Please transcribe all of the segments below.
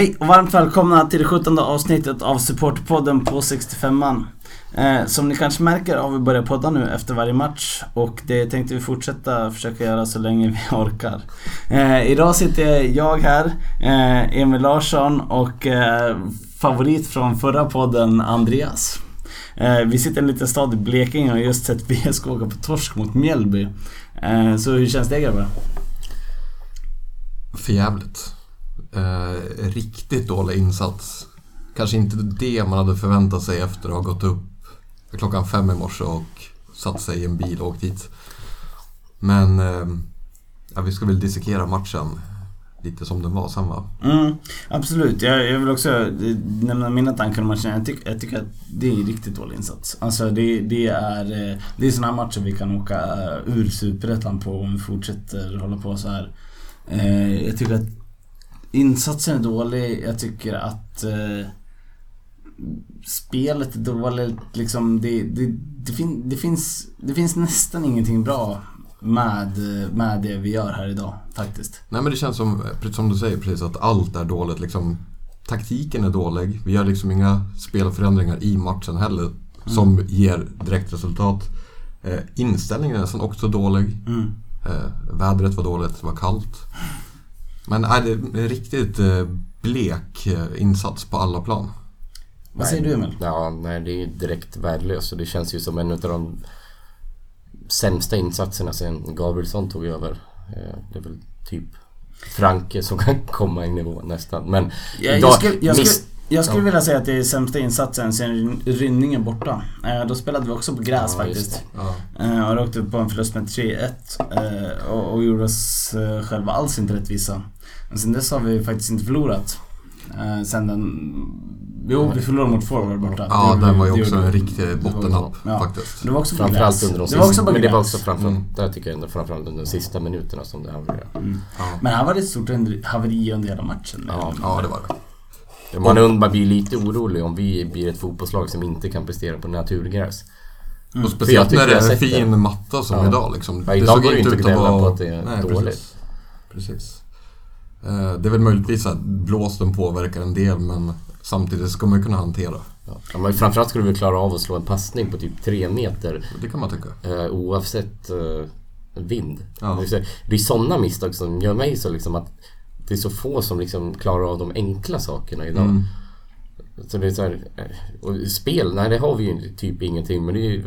Hej och varmt välkomna till det 17 avsnittet av Supportpodden på 65an. Eh, som ni kanske märker har vi börjat podda nu efter varje match och det tänkte vi fortsätta försöka göra så länge vi orkar. Eh, idag sitter jag här, eh, Emil Larsson och eh, favorit från förra podden Andreas. Eh, vi sitter i en liten stad i Blekinge och har just sett VSK åka på torsk mot Mjällby. Eh, så hur känns det grabbar? Förjävligt. Eh, riktigt dålig insats. Kanske inte det man hade förväntat sig efter att ha gått upp klockan fem i morse och satt sig i en bil och åkt hit. Men eh, ja, vi ska väl dissekera matchen lite som den var sen va? Mm, absolut. Jag, jag vill också eh, nämna mina tankar om matchen. Jag, tyck, jag tycker att det är en riktigt dålig insats. Alltså det, det är, eh, det är sådana här matcher vi kan åka eh, ur Superettan på om vi fortsätter hålla på så här. Jag tycker att insatsen är dålig. Jag tycker att spelet är dåligt. Liksom, det, det, det, fin, det, finns, det finns nästan ingenting bra med, med det vi gör här idag faktiskt. Nej men det känns som, som du säger precis, att allt är dåligt. Liksom, taktiken är dålig. Vi gör liksom inga spelförändringar i matchen heller mm. som ger direkt resultat. Eh, inställningen är nästan också dålig. Mm. Eh, vädret var dåligt, det var kallt. Men är det är riktigt eh, blek eh, insats på alla plan. Vad säger du Emil? Ja, nej det är direkt värdelöst och det känns ju som en av de sämsta insatserna sen Gabrielsson tog över. Eh, det är väl typ Franke som kan komma i nivå nästan. Men ja, jag, skulle, jag, skulle, jag skulle ja. vilja säga att det är sämsta insatsen sen Rynningen borta. Då spelade vi också på gräs ja, faktiskt. Ja. Och åkte på en förlust med 3-1. och, och gjorde oss själva alls inte rättvisa. Men sen dess har vi faktiskt inte förlorat. sen den Jo, vi förlorade mot forward borta. Ja, den var ju också en riktig bottennapp ja. faktiskt. Det var också framförallt under de sista, det var också Men det var också framförallt, mm. där tycker jag ändå framförallt under de sista minuterna som det havererade. Mm. Ja. Men här var det ett stort haveri under hela matchen. Ja, ja det var det. Man, man blir lite orolig om vi blir ett fotbollslag som inte kan prestera på naturgräs. Mm. Och speciellt när det är en fin matta som ja. idag liksom. Ja, idag går det inte att gnälla vara... på att det är Nej, dåligt. Precis. precis. Eh, det är väl möjligtvis att blåsten påverkar en del men Samtidigt ska man ju kunna hantera. Ja. men framförallt skulle vi klara av att slå en passning på typ tre meter. Det kan man tycka. Eh, oavsett eh, vind. Ja. Det är sådana misstag som gör mig så liksom att det är så få som liksom klarar av de enkla sakerna idag. Mm. Så det är så här, och spel, nej det har vi ju typ ingenting men det är ju,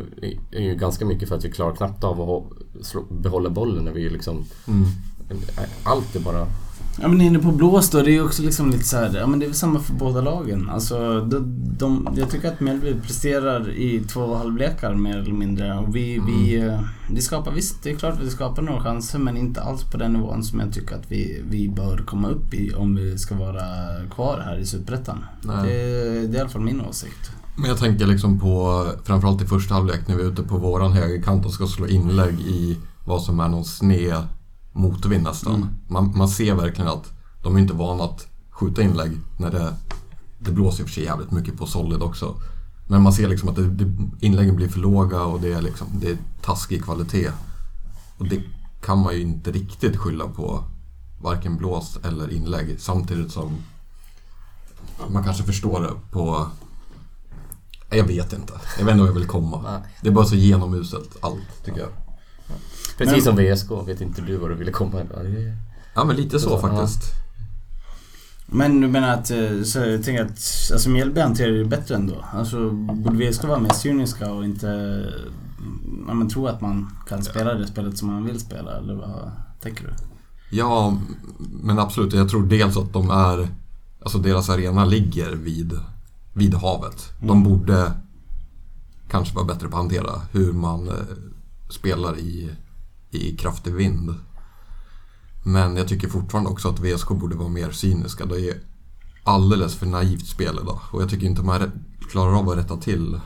är ju ganska mycket för att vi klarar knappt av att behålla bollen när vi liksom... Mm. Allt är bara Ja men inne på blås då, det är också liksom lite så här, ja men det är väl samma för båda lagen. Alltså, de, de, jag tycker att Mjällby presterar i två halvlekar mer eller mindre. Och vi, mm. vi, eh, vi skapar, visst det är klart att vi skapar några chanser men inte alls på den nivån som jag tycker att vi, vi bör komma upp i om vi ska vara kvar här i Superettan. Det, det är i alla fall min åsikt. Men jag tänker liksom på, framförallt i första halvlek när vi är ute på våran högerkant och ska slå inlägg i vad som är någon sned motvind nästan. Mm. Man, man ser verkligen att de är inte vana att skjuta inlägg när det, det blåser i och för sig jävligt mycket på Solid också. Men man ser liksom att det, det, inläggen blir för låga och det är, liksom, det är taskig kvalitet. Och det kan man ju inte riktigt skylla på varken blås eller inlägg. Samtidigt som man kanske förstår det på... Jag vet inte. Jag vet inte vad jag vill komma. Det är bara så genomuselt allt, tycker jag. Precis men, som VSK, vet inte du vad du ville komma med? Ja men lite så, så faktiskt. Ja. Men du menar att, eh, så jag tänker att alltså Mjällby hanterar det bättre ändå? Alltså borde VSK vara mer cyniska och inte ja, men tro att man kan spela det spelet som man vill spela? Eller vad tänker du? Ja, men absolut. Jag tror dels att de är... Alltså deras arena ligger vid, vid havet. De mm. borde kanske vara bättre på att hantera hur man eh, spelar i i kraftig vind. Men jag tycker fortfarande också att VSK borde vara mer cyniska. Det är alldeles för naivt spel idag. Och jag tycker inte man klarar av att rätta till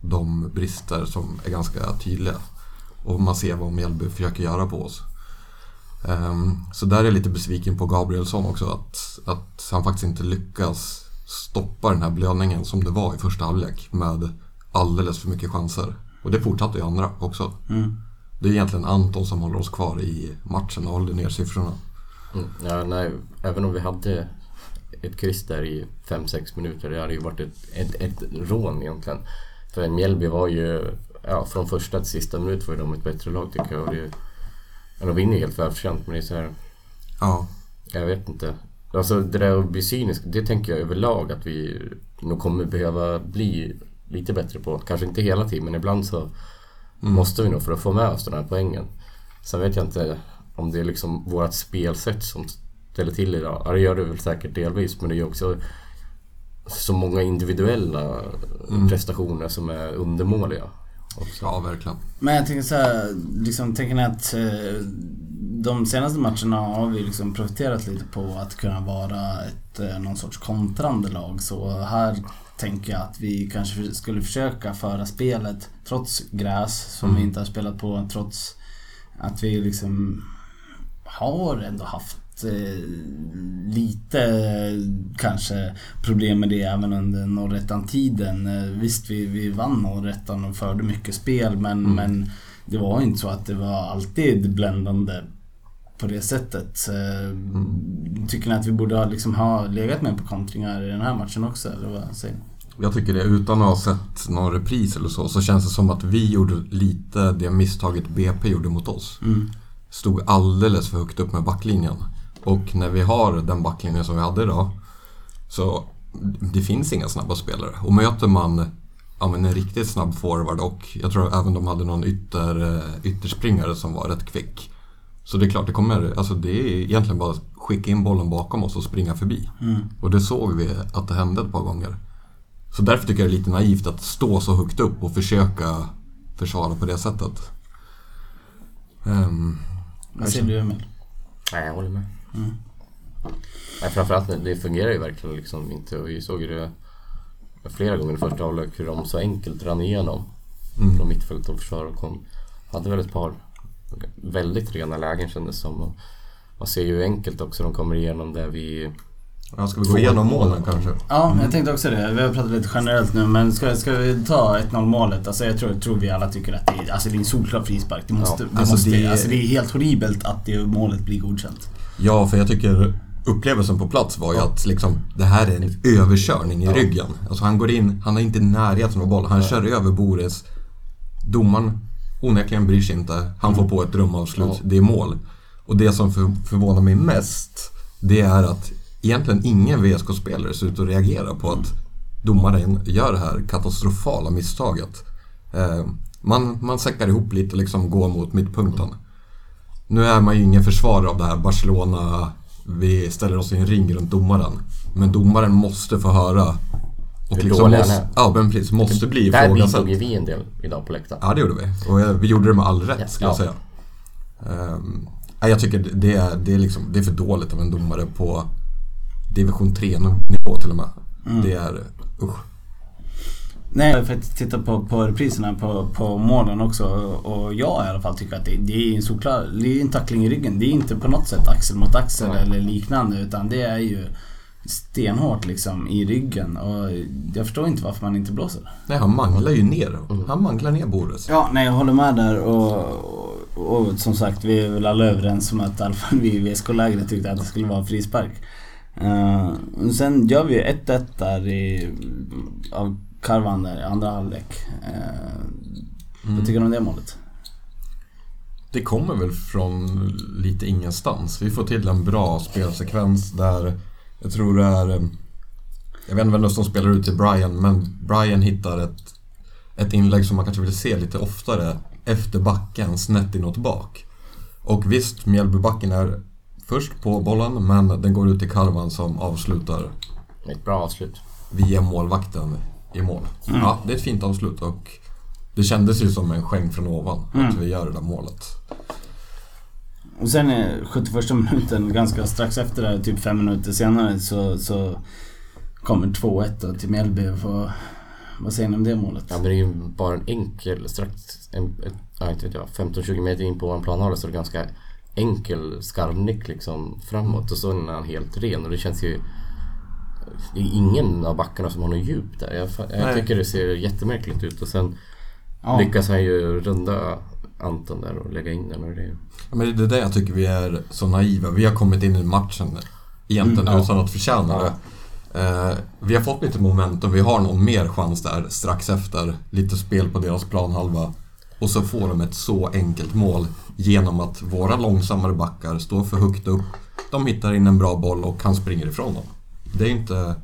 de brister som är ganska tydliga. Och man ser vad Mjällby försöker göra på oss. Um, så där är jag lite besviken på Gabrielsson också. Att, att han faktiskt inte lyckas stoppa den här blödningen som det var i första halvlek med alldeles för mycket chanser. Och det fortsatte i andra också. Mm. Det är egentligen Anton som håller oss kvar i matchen och håller ner siffrorna. Mm, ja, nej, även om vi hade ett kryss där i 5-6 minuter. Det hade ju varit ett, ett, ett rån egentligen. För Mjällby var ju, ja, från första till sista minut var de ett bättre lag tycker jag. Och det, ja, de vinner ju helt välförtjänt men det är så här, Ja. jag vet inte. Alltså det där att bli cynisk, det tänker jag överlag att vi nog kommer behöva bli lite bättre på. Kanske inte hela tiden men ibland så måste vi nog för att få med oss den här poängen. Sen vet jag inte om det är liksom vårt spelsätt som ställer till idag. Ja, det gör det väl säkert delvis men det är också så många individuella prestationer som är undermåliga. Också. ja, verkligen. Men jag tänker så här, liksom, tänker ni att eh, de senaste matcherna har vi liksom profiterat lite på att kunna vara ett, eh, någon sorts kontrande lag. Så här tänker jag att vi kanske skulle försöka föra spelet trots gräs som vi inte har spelat på, trots att vi liksom har ändå haft eh, lite eh, kanske problem med det även under Norrettan-tiden. Eh, visst, vi, vi vann Norrettan och förde mycket spel men, men det var inte så att det var alltid bländande på det sättet. Eh, Tycker ni att vi borde ha, liksom, ha legat med på kontringar i den här matchen också? Eller vad säger ni? Jag tycker det, utan att ha sett någon repris eller så, så känns det som att vi gjorde lite det misstaget BP gjorde mot oss. Stod alldeles för högt upp med backlinjen. Och när vi har den backlinjen som vi hade idag, så det finns inga snabba spelare. Och möter man ja, men en riktigt snabb forward och jag tror även de hade någon ytter, eh, ytterspringare som var rätt kvick. Så det är klart, det kommer, alltså det är egentligen bara att skicka in bollen bakom oss och springa förbi. Och det såg vi att det hände ett par gånger. Så därför tycker jag det är lite naivt att stå så högt upp och försöka försvara på det sättet. Ehm, Vad säger du Emil? Nej, jag håller med. Nej, framförallt det fungerar ju verkligen liksom inte. Vi såg ju det flera gånger i första halvlek hur de så enkelt rann igenom från mittfält och försvar och kom. Hade väl ett par väldigt rena lägen kändes det som. Och man ser ju enkelt också de kommer igenom där vi... ja, ska vi gå igenom målen kanske? Ja, jag tänkte också det. Vi har pratat lite generellt nu men ska, ska vi ta 1-0 målet? Alltså jag tror, tror vi alla tycker att det är, alltså det är en solklar frispark. Det måste, Ja, det, alltså måste, det- alltså det är helt horribelt att det målet blir godkänt. Ja, för jag tycker upplevelsen på plats var ju att liksom, det här är en överkörning i ryggen. Alltså han går in, han är inte närheten av bollen, han kör över Boris. Domaren onekligen bryr sig inte, han får på ett drömavslut, Ja. det är mål. Och det som för, förvånar mig mest, det är att egentligen ingen VSK-spelare ser ut att reagera på att domaren gör det här katastrofala misstaget. Eh, man, man säckar ihop lite och liksom går mot mittpunkten. Nu är man ju ingen försvarare av det här Barcelona, vi ställer oss i en ring runt domaren. Men domaren måste få höra. Och Hur liksom dålig han måste, är. ja, men precis, måste bli Där ifrågasatt. bidrog ju vi en del idag på läktaren. Ja, det gjorde vi. Och eh, vi gjorde det med all rätt, skulle jag Ja. säga. Ehm, nej, jag tycker det är, det, är liksom, det är för dåligt av en domare på division 3-nivå till och med. Mm. Det är, usch. Nej, jag har faktiskt tittat på, på repriserna på, på målen också och jag i alla fall tycker att det, det är en solklar, det är en tackling i ryggen. Det är inte på något sätt axel mot axel eller liknande utan det är ju stenhårt liksom i ryggen och jag förstår inte varför man inte blåser. Nej, han manglar ju ner. Mm. Han manglar ner Boris. Ja, nej jag håller med där och, och, och som sagt vi är väl alla överens om att i alla fall vi i VSK-lägret tyckte att det skulle vara frispark. Uh, sen gör vi ju 1-1 där i, av Karvan där i andra halvlek. Uh, Vad tycker du om det målet? Det kommer väl från lite ingenstans. Vi får till en bra spelsekvens där jag tror det är... eh, Jag vet inte vem som spelar ut till Brian, men Brian hittar ett, ett inlägg som man kanske vill se lite oftare efter backen, snett inåt bak. Och visst, Mjällbybacken är först på bollen, men den går ut till Karvan som avslutar Ett bra avslut. via målvakten i mål. Ja, det är ett fint avslut och det kändes ju som en skänk från ovan att vi gör det där målet. Och sen är 71 minuten, ganska strax efter det, typ fem minuter senare så, så kommer 2-1 då till Mjällby. Vad, vad säger ni om det målet? Ja men det är ju bara en enkel, strax, en, ett, ja, inte vet jag, 15-20 meter in på vår planhalva så är det ganska enkel skarvnick liksom framåt och så är han helt ren och det känns ju det är ingen av backarna som har något djup där. Jag, jag tycker det ser jättemärkligt ut och sen Ja. lyckas han ju runda Anton där och lägga in den och det Ja, Men det är det jag tycker vi är så naiva. Vi har kommit in i matchen egentligen mm, utan att förtjäna det. Eh, vi har fått lite momentum, vi har någon mer chans där strax efter. Lite spel på deras planhalva. Och så får de ett så enkelt mål genom att våra långsammare backar står för högt upp. De hittar in en bra boll och han springer ifrån dem. Det är inte...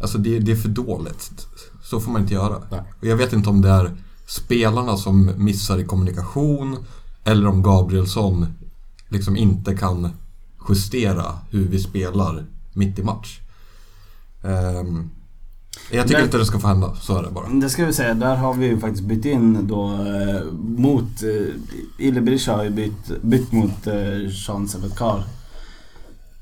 Alltså det, det är för dåligt. Så får man inte göra. Och jag vet inte om det är spelarna som missar i kommunikation eller om Gabrielsson liksom inte kan justera hur vi spelar mitt i match. Um, jag tycker inte det ska få hända, så är det bara. Det ska vi säga, där har vi ju faktiskt bytt in då eh, mot... Eh, Ille Berisha har ju bytt, bytt mot eh, Sean Sebetkar.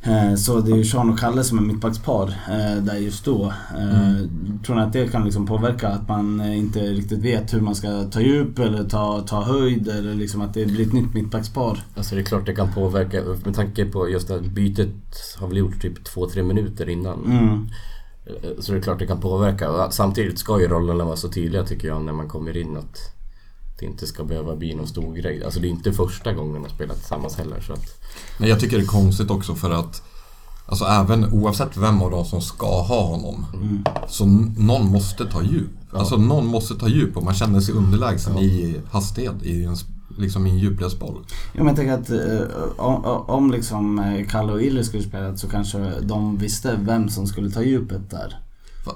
Eh, så det är ju Sean och Kalle som är mittbackspar eh, där just då. Eh, mm. Tror ni att det kan liksom påverka att man inte riktigt vet hur man ska ta djup eller ta, ta höjd eller liksom att det blir ett nytt mittbackspar? Alltså det är klart det kan påverka med tanke på just att bytet har väl gjort typ 2-3 minuter innan. Mm. Så det är klart det kan påverka. Samtidigt ska ju rollerna vara så tydliga tycker jag när man kommer in att det inte ska behöva bli någon stor grej. Alltså det är inte första gången de spelar tillsammans heller. Så att... Men jag tycker det är konstigt också för att Alltså även oavsett vem av dem som ska ha honom mm. Så någon måste ta djup. Ja. Alltså någon måste ta djup och man känner sig underlägsen ja. i hastighet i en, liksom i en djupledsboll. Ja, men jag tänker att eh, om, om liksom eh, Kalle och Illy skulle spela så kanske de visste vem som skulle ta djupet där.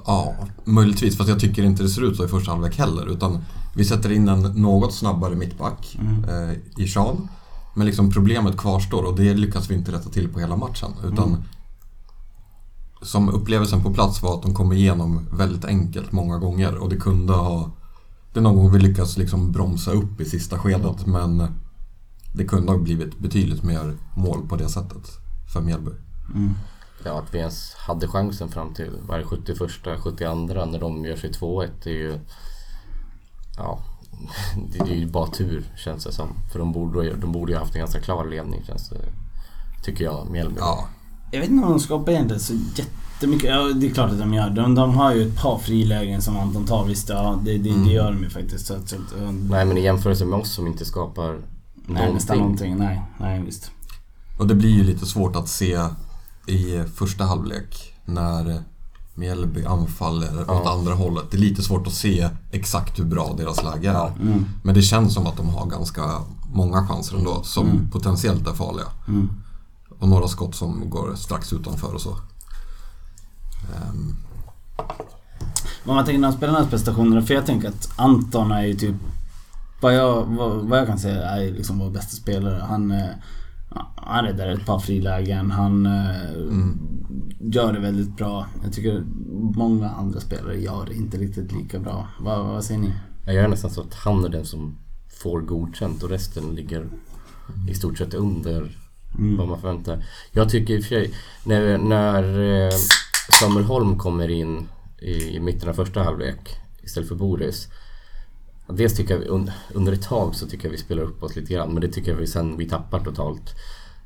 Ja, möjligtvis. Fast jag tycker inte det ser ut så i första halvlek heller. Utan vi sätter in en något snabbare mittback mm. eh, i Sean. Men liksom problemet kvarstår och det lyckas vi inte rätta till på hela matchen. Utan mm. Som upplevelsen på plats var att de kom igenom väldigt enkelt många gånger och det kunde ha... Det är någon gång vi lyckas liksom bromsa upp i sista skedet men det kunde ha blivit betydligt mer mål på det sättet för Mjällby. Ja, att vi ens hade chansen fram till var 71, 72 när de gör sig 2-1 det är ju... Ja, det är ju bara tur känns det som. För de borde, de borde ju haft en ganska klar ledning känns det, tycker jag, Mjällby. Ja. Jag vet inte om de skapar egentligen så jättemycket. Ja, det är klart att de gör. De, de har ju ett par frilägen som Anton tar. Visst, ja, det, det, mm. det gör de ju faktiskt. Så att, så att, nej, men i jämförelse med oss som inte skapar nej, någonting. nästan någonting. Nej, nej visst. Och det blir ju lite svårt att se i första halvlek när Mjällby anfaller ja. åt andra hållet. Det är lite svårt att se exakt hur bra deras läge är. Mm. Men det känns som att de har ganska många chanser ändå som mm. potentiellt är farliga. Mm. Och några skott som går strax utanför och så. Um. Om man tänker på spelarnas prestationer, för jag tänker att Anton är ju typ vad jag, vad, vad jag kan säga är liksom vår bästa spelare. Han han räddar ett par frilägen. Han eh, mm. gör det väldigt bra. Jag tycker många andra spelare gör det inte riktigt lika bra. Vad, vad säger ni? Jag gör nästan så att han är den som får godkänt och resten ligger i stort sett under mm. vad man förväntar. Jag tycker i och för sig, när, när eh, Samuel Holm kommer in i, i mitten av första halvlek istället för Boris Dels tycker jag under ett tag så tycker jag vi spelar upp oss lite grann men det tycker jag vi sen vi tappar totalt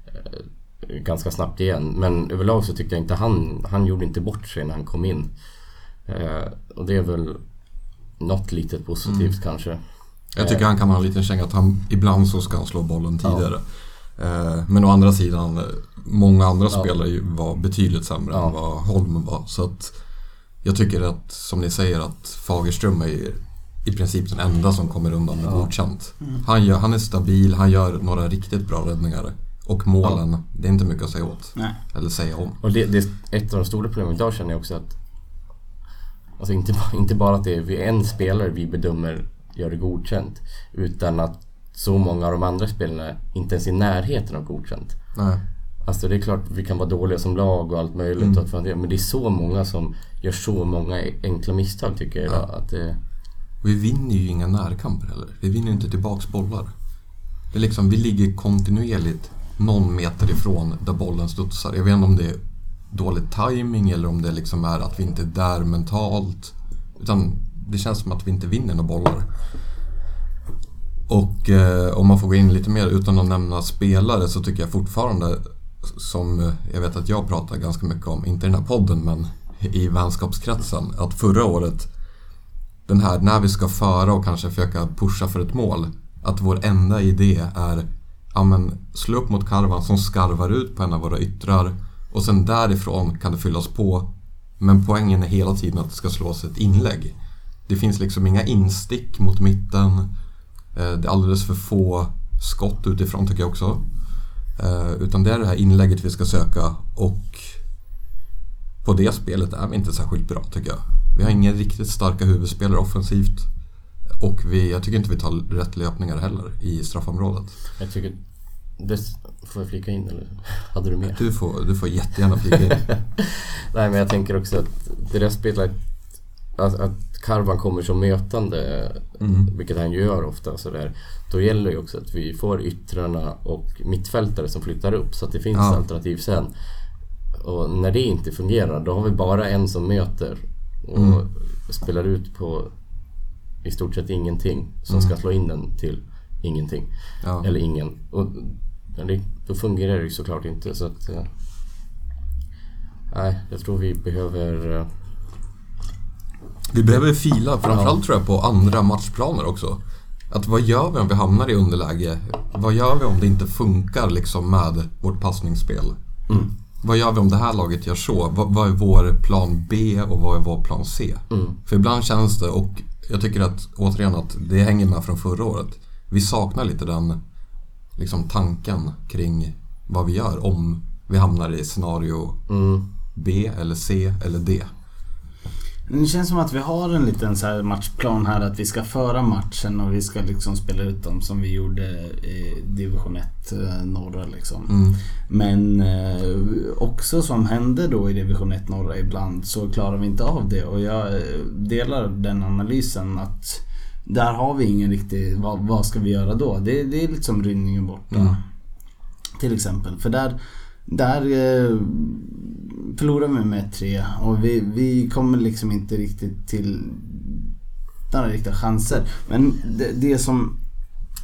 eh, ganska snabbt igen. Men överlag så tycker jag inte han, han gjorde inte bort sig när han kom in. Eh, och det är väl något litet positivt mm. kanske. Jag tycker han kan ha en liten känga att han ibland så ska han slå bollen tidigare. Ja. Eh, men å andra sidan, många andra ja. spelare var betydligt sämre ja. än vad Holm var. Så att jag tycker att, som ni säger, att Fagerström är i princip den enda som kommer undan med ja. godkänt. Mm. Han, gör, han är stabil, han gör några riktigt bra räddningar. Och målen, ja. det är inte mycket att säga åt. Nej. Eller säga om. Och det, det, är ett av de stora problemen idag känner jag också att Alltså inte, inte bara att det är en spelare vi bedömer gör det godkänt. Utan att så många av de andra spelarna inte ens i närheten av godkänt. Nej. Alltså det är klart vi kan vara dåliga som lag och allt möjligt. Mm. Men det är så många som gör så många enkla misstag tycker jag idag. Ja. Att det, vi vinner ju inga närkamper heller. Vi vinner inte tillbaks bollar. Det är liksom, vi ligger kontinuerligt någon meter ifrån där bollen studsar. Jag vet inte om det är dålig timing eller om det liksom är att vi inte är där mentalt. Utan det känns som att vi inte vinner några bollar. Och eh, om man får gå in lite mer utan att nämna spelare så tycker jag fortfarande som jag vet att jag pratar ganska mycket om, inte i den här podden men i vänskapskretsen, att förra året den här när vi ska föra och kanske försöka pusha för ett mål. Att vår enda idé är ja, men, slå upp mot karvan som skarvar ut på en av våra yttrar Och sen därifrån kan det fyllas på. Men poängen är hela tiden att det ska slås ett inlägg. Det finns liksom inga instick mot mitten. Eh, det är alldeles för få skott utifrån tycker jag också. Eh, utan det är det här inlägget vi ska söka och på det spelet är vi inte särskilt bra tycker jag. Vi har inga riktigt starka huvudspelare offensivt. Och vi, jag tycker inte vi tar rätt löpningar heller i straffområdet. Jag tycker... Det, får jag flika in eller? Hade du mer? Du får, du får jättegärna flika in. Nej men jag tänker också att det där spelet... Att, att Karvan kommer som mötande, mm. vilket han gör ofta så där, Då gäller det ju också att vi får yttrarna och mittfältare som flyttar upp så att det finns ja. alternativ sen. Och när det inte fungerar då har vi bara en som möter och mm. spelar ut på i stort sett ingenting som mm. ska slå in den till ingenting. Ja. Eller ingen. Och det, då fungerar det ju såklart inte. Så att, eh, nej, jag tror vi behöver... Eh, vi behöver fila, framförallt ja. tror jag på andra matchplaner också. Att vad gör vi om vi hamnar i underläge? Vad gör vi om det inte funkar liksom med vårt passningsspel? Mm. Vad gör vi om det här laget gör så? Vad, vad är vår plan B och vad är vår plan C? Mm. För ibland känns det, och jag tycker att återigen att det hänger med från förra året. Vi saknar lite den liksom, tanken kring vad vi gör om vi hamnar i scenario mm. B eller C eller D. Det känns som att vi har en liten så matchplan här att vi ska föra matchen och vi ska liksom spela ut dem som vi gjorde i division 1 eh, norra liksom. Mm. Men eh, också som hände då i division 1 norra ibland så klarar vi inte av det och jag eh, delar den analysen att där har vi ingen riktig, vad, vad ska vi göra då? Det, det är liksom rynningen borta. Mm. Till exempel. För där där eh, förlorar vi med 3 och vi, vi kommer liksom inte riktigt till några riktiga chanser. Men det, det som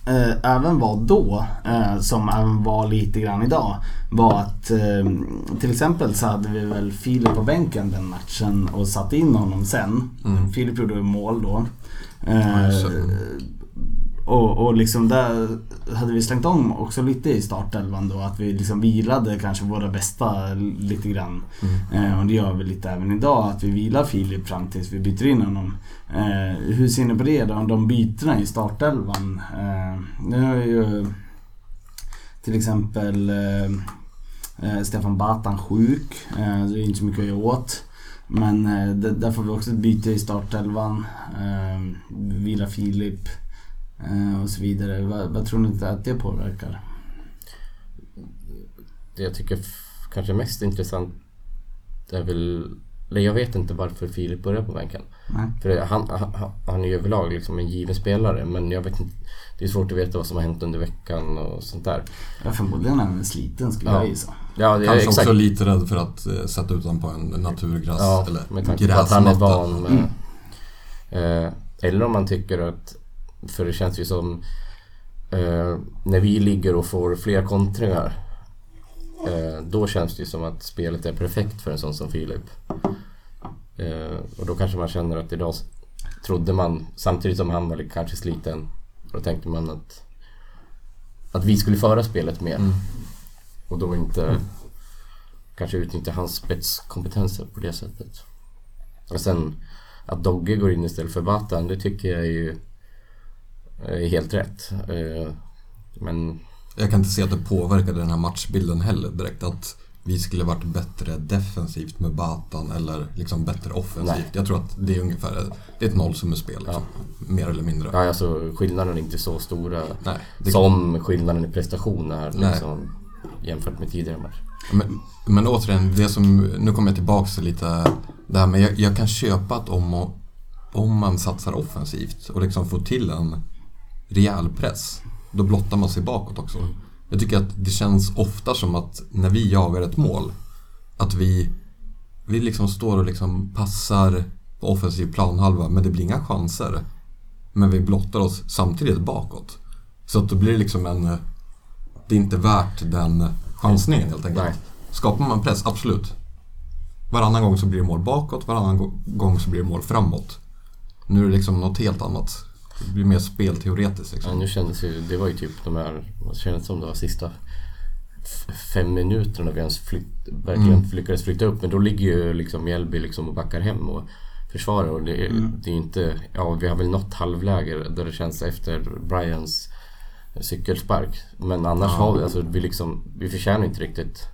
eh, även var då, eh, som även var lite grann idag, var att eh, till exempel så hade vi väl Filip på bänken den matchen och satte in honom sen. Mm. Filip gjorde mål då. Eh, och, och liksom där hade vi slängt om också lite i startelvan då. Att vi liksom vilade kanske våra bästa lite grann. Mm. Eh, och det gör vi lite även idag. Att vi vilar Filip fram tills vi byter in honom. Eh, hur ser ni på det då? De bytena i startelvan. Eh, nu är ju till exempel eh, eh Stefan Batan sjuk. Eh, det är inte så mycket att göra åt. Men där får vi också ett byte i startelvan. Eh, vila Filip. Eh, och så vidare. Vad, vad tror ni att det påverkar? Det jag tycker kanske mest intressant är väl jag vet inte varför Filip börjar på bänken. Nej. För han, han, han är ju överlag liksom en given spelare men jag vet inte. Det är svårt att veta vad som har hänt under veckan och sånt där. Ja, förmodligen är han sliten skulle ja. jag gissa. Ja, det, Kanske exakt. också lite rädd för att uh, sätta ut honom på en naturgräs ja, eller med tanke på att han är van med... Mm. Uh, eller om man tycker att för det känns ju som eh, när vi ligger och får fler kontringar eh, då känns det ju som att spelet är perfekt för en sån som Filip. Eh, och då kanske man känner att idag trodde man, samtidigt som han var kanske sliten, då tänkte man att, att vi skulle föra spelet mer. Mm. Och då inte mm. kanske utnyttja hans spetskompetenser på det sättet. Och sen att Dogge går in istället för Batan, det tycker jag är ju är helt rätt. Eh, men... Jag kan inte se att det påverkade den här matchbilden heller direkt. Att vi skulle varit bättre defensivt med Batan eller liksom bättre offensivt. Nej. Jag tror att det är ungefär det är ett nollsummespel. Liksom, ja. Mer eller mindre. Ja, alltså skillnaden är inte så stora Nej, det... som skillnaden i prestationer liksom, jämfört med tidigare match. Men, men återigen, det som, nu kommer jag tillbaka till lite det här med jag, jag kan köpa att om, om man satsar offensivt och liksom får till en rejäl press, då blottar man sig bakåt också. Jag tycker att det känns ofta som att när vi jagar ett mål, att vi, vi liksom står och liksom passar på offensiv planhalva, men det blir inga chanser. Men vi blottar oss samtidigt bakåt. Så att då blir det liksom en... Det är inte värt den chansningen helt enkelt. Nej. Skapar man press, absolut. Varannan gång så blir det mål bakåt, varannan gång så blir det mål framåt. Nu är det liksom något helt annat. Det blir mer spelteoretiskt liksom. Ja, nu kändes ju, det var ju typ de här, vad kändes som det var sista fem minuter när vi ens flytt, verkligen mm. lyckades flytta upp. Men då ligger ju liksom Mjällby liksom och backar hem och försvarar. Och det, mm. det är inte... Ja, vi har väl nått halvläge där det känns efter Brians cykelspark. Men annars ja. har vi, alltså, vi liksom, vi förtjänar inte riktigt.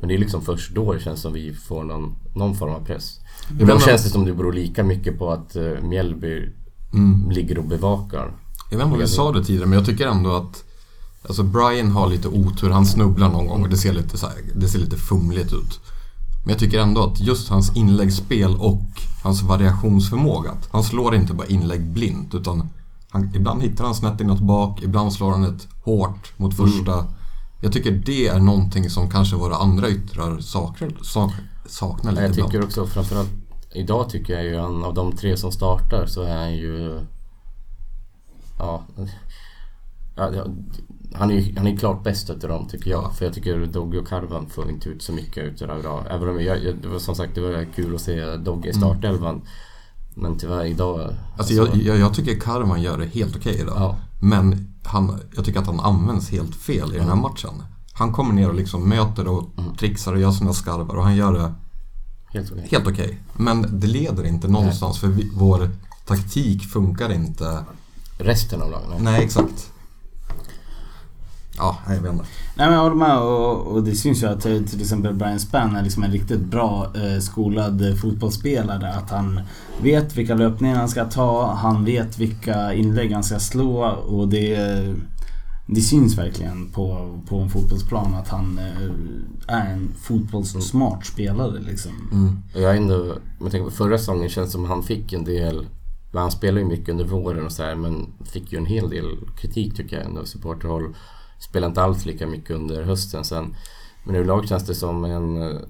Men det är liksom först då det känns som vi får någon, någon form av press. Ibland mm. känns det som det beror lika mycket på att uh, Mjällby mm. ligger och bevakar. Jag vet inte om vi sa det tidigare men jag tycker ändå att Alltså Brian har lite otur, han snubblar någon gång och det ser lite, så här, det ser lite fumligt ut. Men jag tycker ändå att just hans inläggsspel och hans variationsförmåga. Han slår inte bara inlägg blint utan han, ibland hittar han snett inåt bak, ibland slår han ett hårt mot mm. första. Mm. Jag tycker det är någonting som kanske våra andra yttrar saknar, saknar lite Jag tycker ibland. också framförallt idag tycker jag ju han av de tre som startar så är han ju... Ja, han är han är klart bäst utav dem tycker jag. För jag tycker Dogge och Karvan får inte ut så mycket utav det idag. Även om jag, jag, det var som sagt det var kul att se Dogge i startelvan. Mm. Men tyvärr idag... Alltså, alltså jag, jag, jag, tycker Karvan gör det helt okej okay idag. Ja. Men han, jag tycker att han används helt fel i den här matchen. Han kommer ner och liksom möter och mm. trixar och gör sina skarvar och han gör det helt okej. Okay. okay. Men det leder inte någonstans Nej. för vi, vår taktik funkar inte. Resten av lagen? Nej, exakt. Ja, jag vet inte. Nej men jag håller med och, och det syns ju att till exempel Brian Spann är liksom en riktigt bra eh, skolad fotbollsspelare. Att han vet vilka löpningar han ska ta, han vet vilka inlägg han ska slå och det, det syns verkligen på, på en fotbollsplan att han eh, är en fotbollssmart spelare liksom. Mm. Jag ändå, jag tänker på förra säsongen känns det som att han fick en del han spelade ju mycket under våren och så här, men fick ju en hel del kritik tycker jag ändå, supporterhåll. Spelade inte alls lika mycket under hösten sen. Men överlag känns det som en... Eh,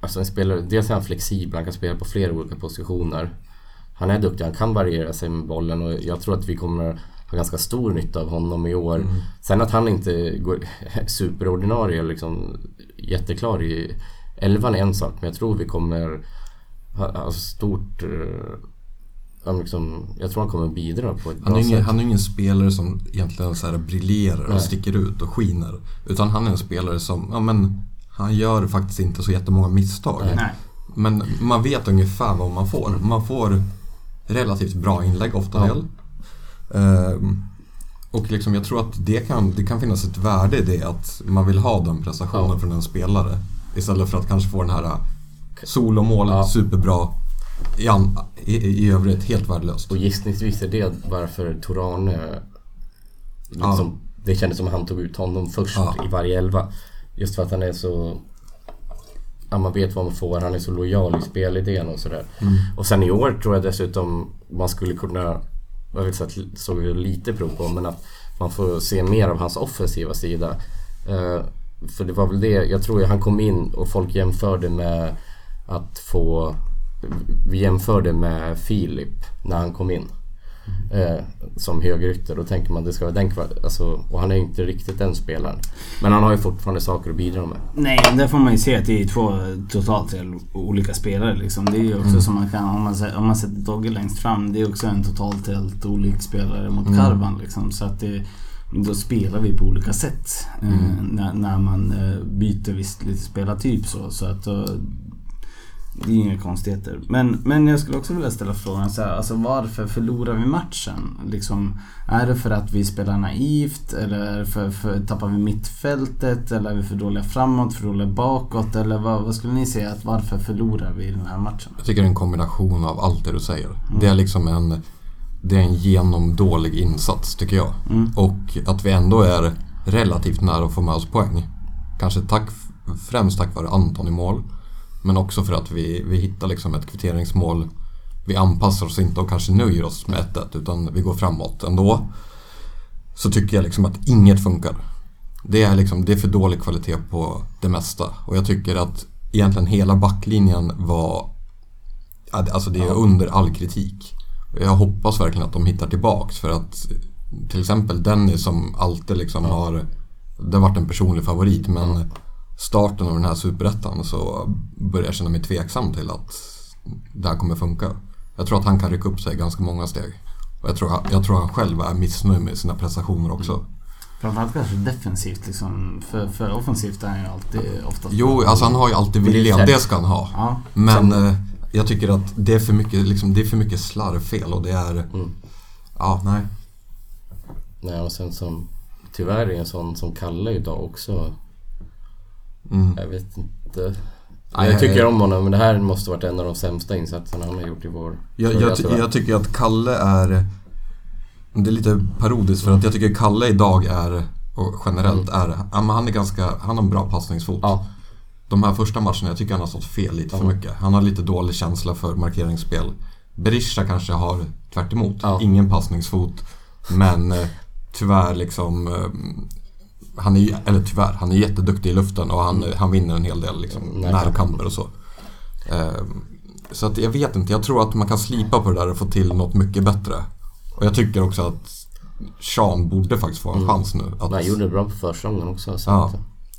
alltså en spelare, dels är han flexibel, han kan spela på flera olika positioner. Han är duktig, han kan variera sig med bollen och jag tror att vi kommer ha ganska stor nytta av honom i år. Mm. Sen att han inte går superordinarie liksom jätteklar i elvan är en sak men jag tror vi kommer ha stort eh, liksom, jag tror han kommer bidra på ett han bra är ingen, sätt. Han är ingen spelare som egentligen så här briljerar Nej. och sticker ut och skiner. Utan han är en spelare som, ja men, han gör faktiskt inte så jättemånga misstag. Nej. Men man vet ungefär vad man får. Man får relativt bra inlägg ofta ja. del. Ehm, och liksom, jag tror att det kan, det kan finnas ett värde i det att man vill ha den prestationen ja. från en spelare. Istället för att kanske få den här solomålet, ja. superbra i, i, i övrigt helt värdelöst. Och gissningsvis är det varför Torane liksom, ja. Det kändes som att han tog ut honom först ja. i varje elva. Just för att han är så... Ja, man vet vad man får. Han är så lojal i spelidén och sådär. Mm. Och sen i år tror jag dessutom man skulle kunna... Jag vet att såg lite prov på men att man får se mer av hans offensiva sida. Eh, för det var väl det, jag tror att han kom in och folk jämförde med att få vi jämförde med Filip när han kom in. Eh, som högerytter. Då tänker man det ska vara den alltså, Och han är inte riktigt den spelaren. Men han har ju fortfarande saker att bidra med. Nej, där får man ju se att det är två totalt olika spelare liksom. Det är ju också mm. som man kan, om man, om man sätter Dogge längst fram, det är också en totalt helt olik spelare mot mm. Karvan liksom. Så att det, då spelar vi på olika sätt. Eh, mm. när, när, man eh, byter visst lite spelartyp så. så att då, det är inga konstigheter. Men, men jag skulle också vilja ställa frågan så här, alltså varför förlorar vi matchen? Liksom, är det för att vi spelar naivt? Eller är det för, för, tappar vi mittfältet? Eller är vi för dåliga framåt, för dåliga bakåt? Eller vad, vad skulle ni säga att varför förlorar vi den här matchen? Jag tycker det är en kombination av allt det du säger. Mm. Det är liksom en det är en genomdålig insats tycker jag. Mm. Och att vi ändå är relativt nära att få med oss poäng. Kanske tack, främst tack vare Anton i mål. Men också för att vi, vi hittar liksom ett kvitteringsmål. Vi anpassar oss inte och kanske nöjer oss med 1 utan vi går framåt ändå. Så tycker jag liksom att inget funkar. Det är, liksom, det är för dålig kvalitet på det mesta. Och jag tycker att egentligen hela backlinjen var... Alltså det är under all kritik. Jag hoppas verkligen att de hittar tillbaks för att till exempel Dennis som alltid liksom har... Det har varit en personlig favorit men starten av den här superettan så börjar jag känna mig tveksam till att det här kommer funka. Jag tror att han kan rycka upp sig ganska många steg. Och jag tror, jag tror han själv är missnöjd med sina prestationer också. Framförallt kanske defensivt liksom. För, för offensivt är han ju alltid oftast Jo, alltså han har ju alltid viljan. Det ska han ha. Ja. Men eh, jag tycker att det är för mycket, liksom, det är för mycket slarvfel och det är... Mm. Ja, nej. Nej, och sen som tyvärr är en sån som Kalle idag också. Mm. Jag vet inte. Nej, jag tycker om honom men det här måste varit en av de sämsta insatserna han har gjort i vår Jag, jag, ty- jag tycker att Kalle är... Det är lite parodiskt för att jag tycker Kalle idag är, och generellt är, ja, men han är ganska, han har en bra passningsfot. Ja, De här första matcherna, jag tycker han har stått fel lite för Ja. mycket. Han har lite dålig känsla för markeringsspel. Berisha kanske har tvärt emot. Ja. ingen passningsfot. Men eh, tyvärr liksom, eh, han är eller tyvärr, han är jätteduktig i luften och han, han vinner en hel del liksom, Närkamper. och så. Eh, så att jag vet inte, jag tror att man kan slipa på det där och få till något mycket bättre. Och jag tycker också att Sean borde faktiskt få en Mm. chans nu. Att, han gjorde det bra på försäsongen också. Så Ja. att,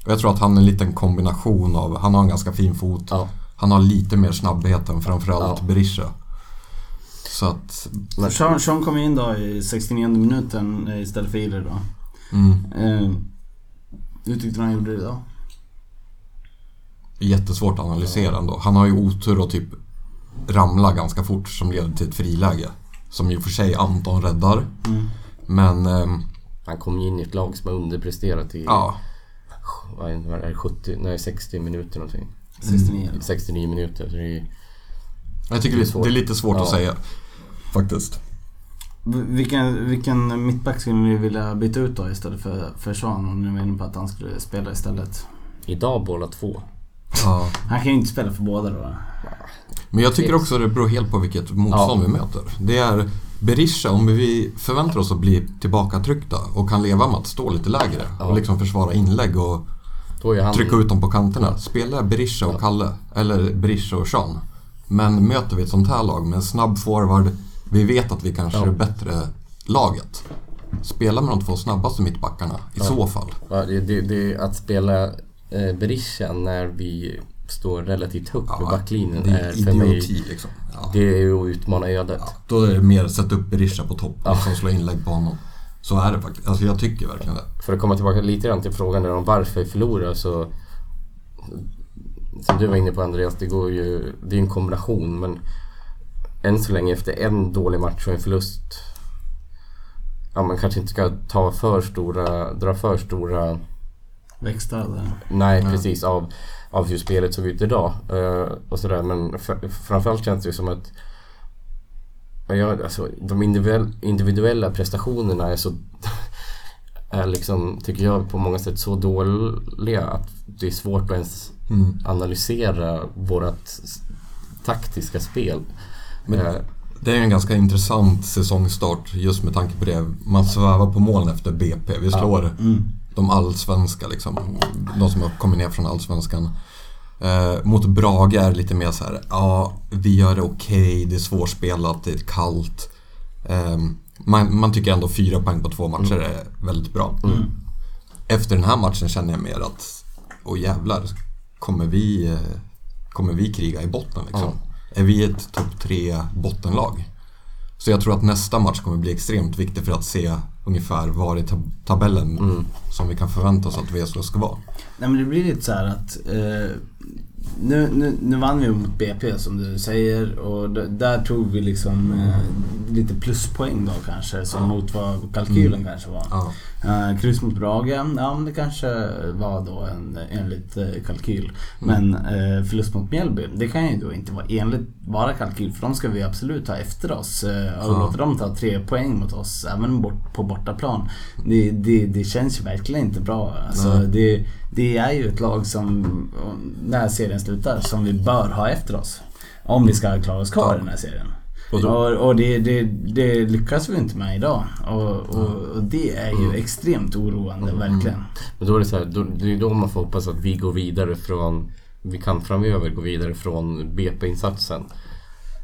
och jag tror att han är en liten kombination av, han har en ganska fin fot. ja. Han har lite mer snabbhet än framförallt Ja. Berisha. Så att, Sean, Sean kom in då i 69 minuten eh, istället för Iler då. mm, Eh, hur tyckte du han gjorde det då? jättesvårt att analysera ändå. Han har ju otur och typ ramla ganska fort som leder till ett friläge. Som i och för sig Anton räddar. Mm. Men, ehm, han kom ju in i ett lag som har underpresterat i ja. vad är det, vad är det, 70, nej 60 minuter någonting. 69 då. 69 minuter. Så det är, Jag tycker Det är det, svårt. det är lite svårt att Ja. säga. Faktiskt. Vilken, vilken mittback skulle ni vilja byta ut då istället för, för Sean? Om ni var inne på att han skulle spela istället. idag båda två. Ja. Han kan ju inte spela för båda då. Men jag tycker också det beror helt på vilket motstånd Ja. vi möter. Det är Berisha, om vi förväntar oss att bli tillbakatryckta och kan leva med att stå lite lägre Ja. och liksom försvara inlägg och han... trycka ut dem på kanterna. Ja. Spela Berisha och Ja. Kalle, eller Berisha och Sean. Men möter vi ett sånt här lag med en snabb forward, vi vet att vi kanske Ja. är bättre laget. Spela med de två snabbaste mittbackarna i Ja. så fall. Ja, det, det, det, att spela eh, Berisha när vi står relativt högt med backlinjen det är är för mig... idioti liksom. Ja. Det är ju att utmana ödet. Då är det mer att sätta upp Berisha på topp Ja. och liksom slå inlägg på honom. Så är det faktiskt. Alltså jag tycker verkligen det. För att komma tillbaka lite grann till frågan där om varför vi förlorar så... Som du var inne på Andreas, det går ju... Det är en kombination men... Än så länge efter en dålig match och en förlust... Ja, man kanske inte ska ta för stora... Dra för stora... Växlar där. Nej, Nej. precis. Av, av hur spelet såg ut idag. eh, och sådär. Men framförallt känns det ju som att ja, jag, alltså, de individuell, individuella prestationerna är så är liksom, tycker jag, på många sätt så dåliga att det är svårt att ens Mm. analysera vårat s- taktiska spel. Men Eh, det är ju en ganska intressant säsongstart just med tanke på det. Man svävar på moln efter BP. Vi slår Mm. de allsvenska liksom. De som har kommit ner från allsvenskan. Eh, mot Brage är lite mer så här, ja vi gör det okej, det är svårspelat, det är kallt. Eh, man, man tycker ändå fyra poäng på två matcher är väldigt bra. Mm. Efter den här matchen känner jag mer att, åh jävlar, kommer vi, eh, kommer vi kriga i botten liksom? Är vi ett topp tre bottenlag? Så jag tror att nästa match kommer bli extremt viktig för att se ungefär var i tab- tabellen Mm. som vi kan förvänta oss att VSK ska vara. Nej men det blir lite så här att eh, nu, nu, nu vann vi mot BP som du säger och där tog vi liksom eh, lite pluspoäng då kanske som mot vad kalkylen kanske var. Ja. Eh, kryss mot Brage, ja men det kanske var då en, enligt eh, kalkyl. Men eh, förlust mot Mjällby, det kan ju då inte vara enligt vara kalkyl för de ska vi absolut ta efter oss. Eh, och Ja. låta dem ta tre poäng mot oss, även bort, på bortaplan. Det, det, det känns ju verkligen inte bra. Alltså, det, det är ju ett lag som, när serien slutar, som vi bör ha efter oss. Om vi ska klara oss kvar i den här serien. Och Och, och det, det, det lyckas vi inte med idag. Och, och, det är ju extremt oroande, verkligen. Men då är det så här, då, det är då man får hoppas att vi går vidare från Vi kan framöver gå vidare från BP-insatsen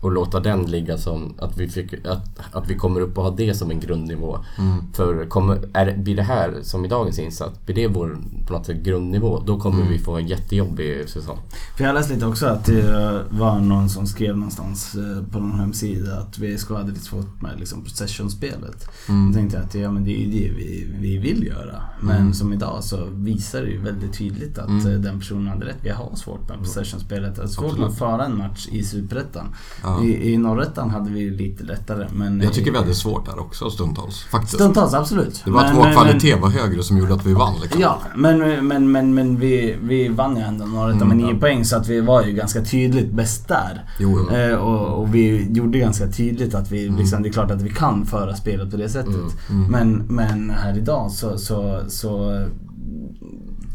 och låta den ligga som att vi, fick, att, att vi kommer upp och har det som en grundnivå. Mm. För kommer, är, blir det här som i dagens insats, blir det vår på något sätt grundnivå då kommer mm. vi få en jättejobbig säsong. För jag läste lite också att det var någon som skrev någonstans eh, på någon hemsida att VSK hade lite svårt med liksom possession-spelet. Mm. Då tänkte jag att ja, men det är ju det vi, vi vill göra. Men mm. som idag så visar det ju väldigt tydligt att mm. Eh, den personen hade rätt. Vi har svårt med possession-spelet. Det är svårt att föra en match i Superettan. Ja. I, I norrettan hade vi lite lättare men... Jag tycker vi hade svårt där också stundtals. Faktiskt. Stundtals, absolut. Det var men, att vår kvalitet men, var högre som gjorde att vi vann liksom. Ja, men, men, men, men vi, vi vann ju ändå norrettan mm, med nio ja. poäng så att vi var ju ganska tydligt bäst där. Jo, jo. Eh, och, och, vi gjorde ganska tydligt att vi, mm. liksom, det är klart att vi kan föra spelet på det sättet. Mm, mm. Men, men här idag så, så, så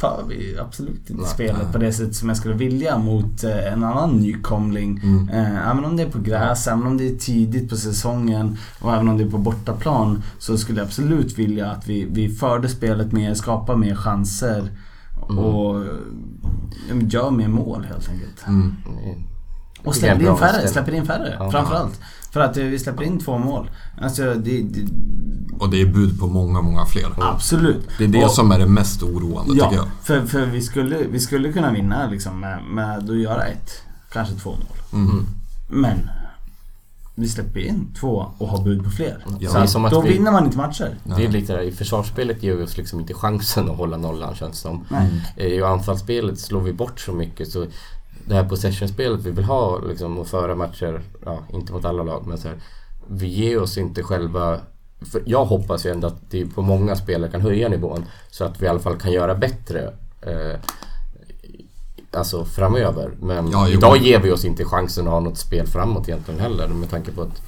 för vi absolut inte spelet på det sättet som jag skulle vilja mot eh, en annan nykomling. Mm. Eh, även om det är på gräs, även om det är tidigt på säsongen och även om det är på bortaplan så skulle jag absolut vilja att vi, vi förde spelet mer, skapade mer chanser mm. och gör mer mål helt enkelt. Mm. Och släpper in färre, släpper in färre ja. framförallt. För att eh, vi släpper in två mål. Alltså, det, det... Och det är bud på många, många fler. Absolut. Det är det och, som är det mest oroande ja, tycker jag. För, för vi, skulle, vi skulle kunna vinna liksom med, med att göra ett, kanske två mål. Mm. Men vi släpper in två och har bud på fler. Ja, så då vi, vinner man inte matcher. Det är lite där, I försvarsspelet ger vi oss liksom inte chansen att hålla nollan känns det som. Nej. I anfallsspelet slår vi bort så mycket så det här possession-spelet vi vill ha liksom, och föra matcher, ja, inte mot alla lag, men så här, vi ger oss inte själva för jag hoppas ju ändå att det på många spelare kan höja nivån så att vi i alla fall kan göra bättre eh, Alltså framöver. Men ja, idag ger vi oss inte chansen att ha något spel framåt egentligen heller med tanke på att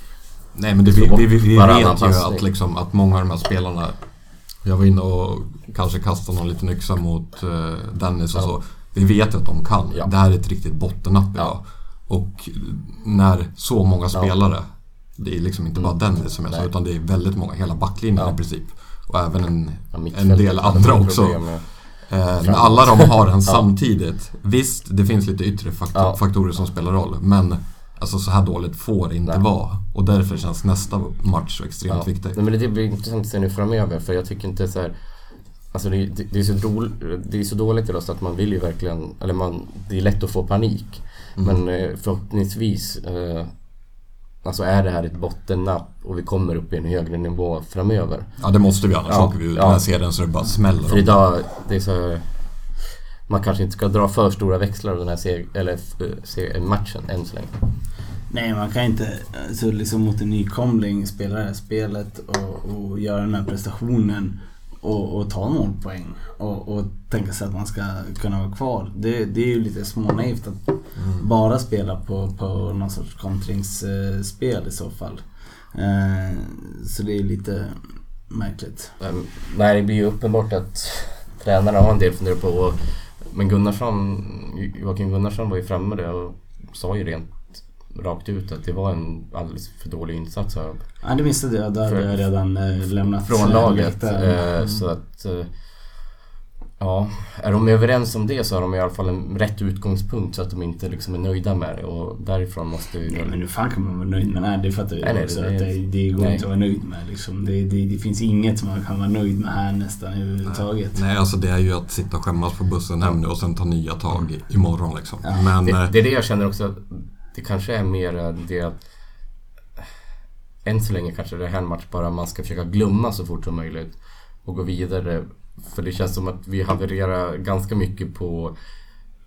Nej men det, vi, vi, vi, vi vet ju att, liksom, att många av de här spelarna Jag var inne och kanske kastade någon liten yxa mot uh, Dennis och ja. så vi vet att de kan. Ja. Det här är ett riktigt bottennapp ja. Och när så många spelare, det är liksom inte bara mm. Dennis som är så, utan det är väldigt många, hela backlinjen ja. i princip. Och även en, en del andra också. Eh, när alla de har en samtidigt. Visst, det finns lite yttre faktor, faktorer som spelar roll. Men Alltså så här dåligt får det inte Nej. vara. Och därför känns nästa match så extremt ja. viktig. Nej, men det blir intressant att se nu framöver. För jag tycker inte så här, Alltså det, det, det, är så dro, det är så dåligt idag så att man vill ju verkligen, eller man, det är lätt att få panik. Mm. Men eh, förhoppningsvis eh, Alltså är det här ett bottennapp och vi kommer upp i en högre nivå framöver. Ja det måste vi annars ja, åker vi ur ja. den här serien så det bara smäller. För idag, det är så Man kanske inte ska dra för stora växlar av den här seg, eller, se, matchen än så länge. Nej, man kan inte alltså, liksom mot en nykomling spela det här spelet och, och göra den här prestationen och, och ta målpoäng och, och tänka sig att man ska kunna vara kvar. Det, det är ju lite smånaivt att mm. bara spela på, på någon sorts kontringsspel i så fall. Eh, så det är lite märkligt. Nej, det blir ju uppenbart att tränarna har en del fundera på. Men Gunnarsson, Joakim Gunnarsson var ju framme där och sa ju rent rakt ut att det var en alldeles för dålig insats av... Ja det missade jag. Där hade jag redan eh, lämnat Från laget. Eh, mm. Så att... Eh, ja, är de överens om det så har de i alla fall en rätt utgångspunkt så att de inte liksom är nöjda med det och därifrån måste vi... Nej men hur fan kan man vara nöjd med här? Det fattar jag nej, också. Nej, det, det, det går nej. inte att vara nöjd med liksom. Det, det, det, finns inget som man kan vara nöjd med här nästan överhuvudtaget. Nej, alltså det är ju att sitta och skämmas på bussen hem nu och sen ta nya tag imorgon liksom. Ja. Men, det, det är det jag känner också det kanske är mer det att än så länge kanske det här en match bara man ska försöka glömma så fort som möjligt och gå vidare. För det känns som att vi havererar ganska mycket på,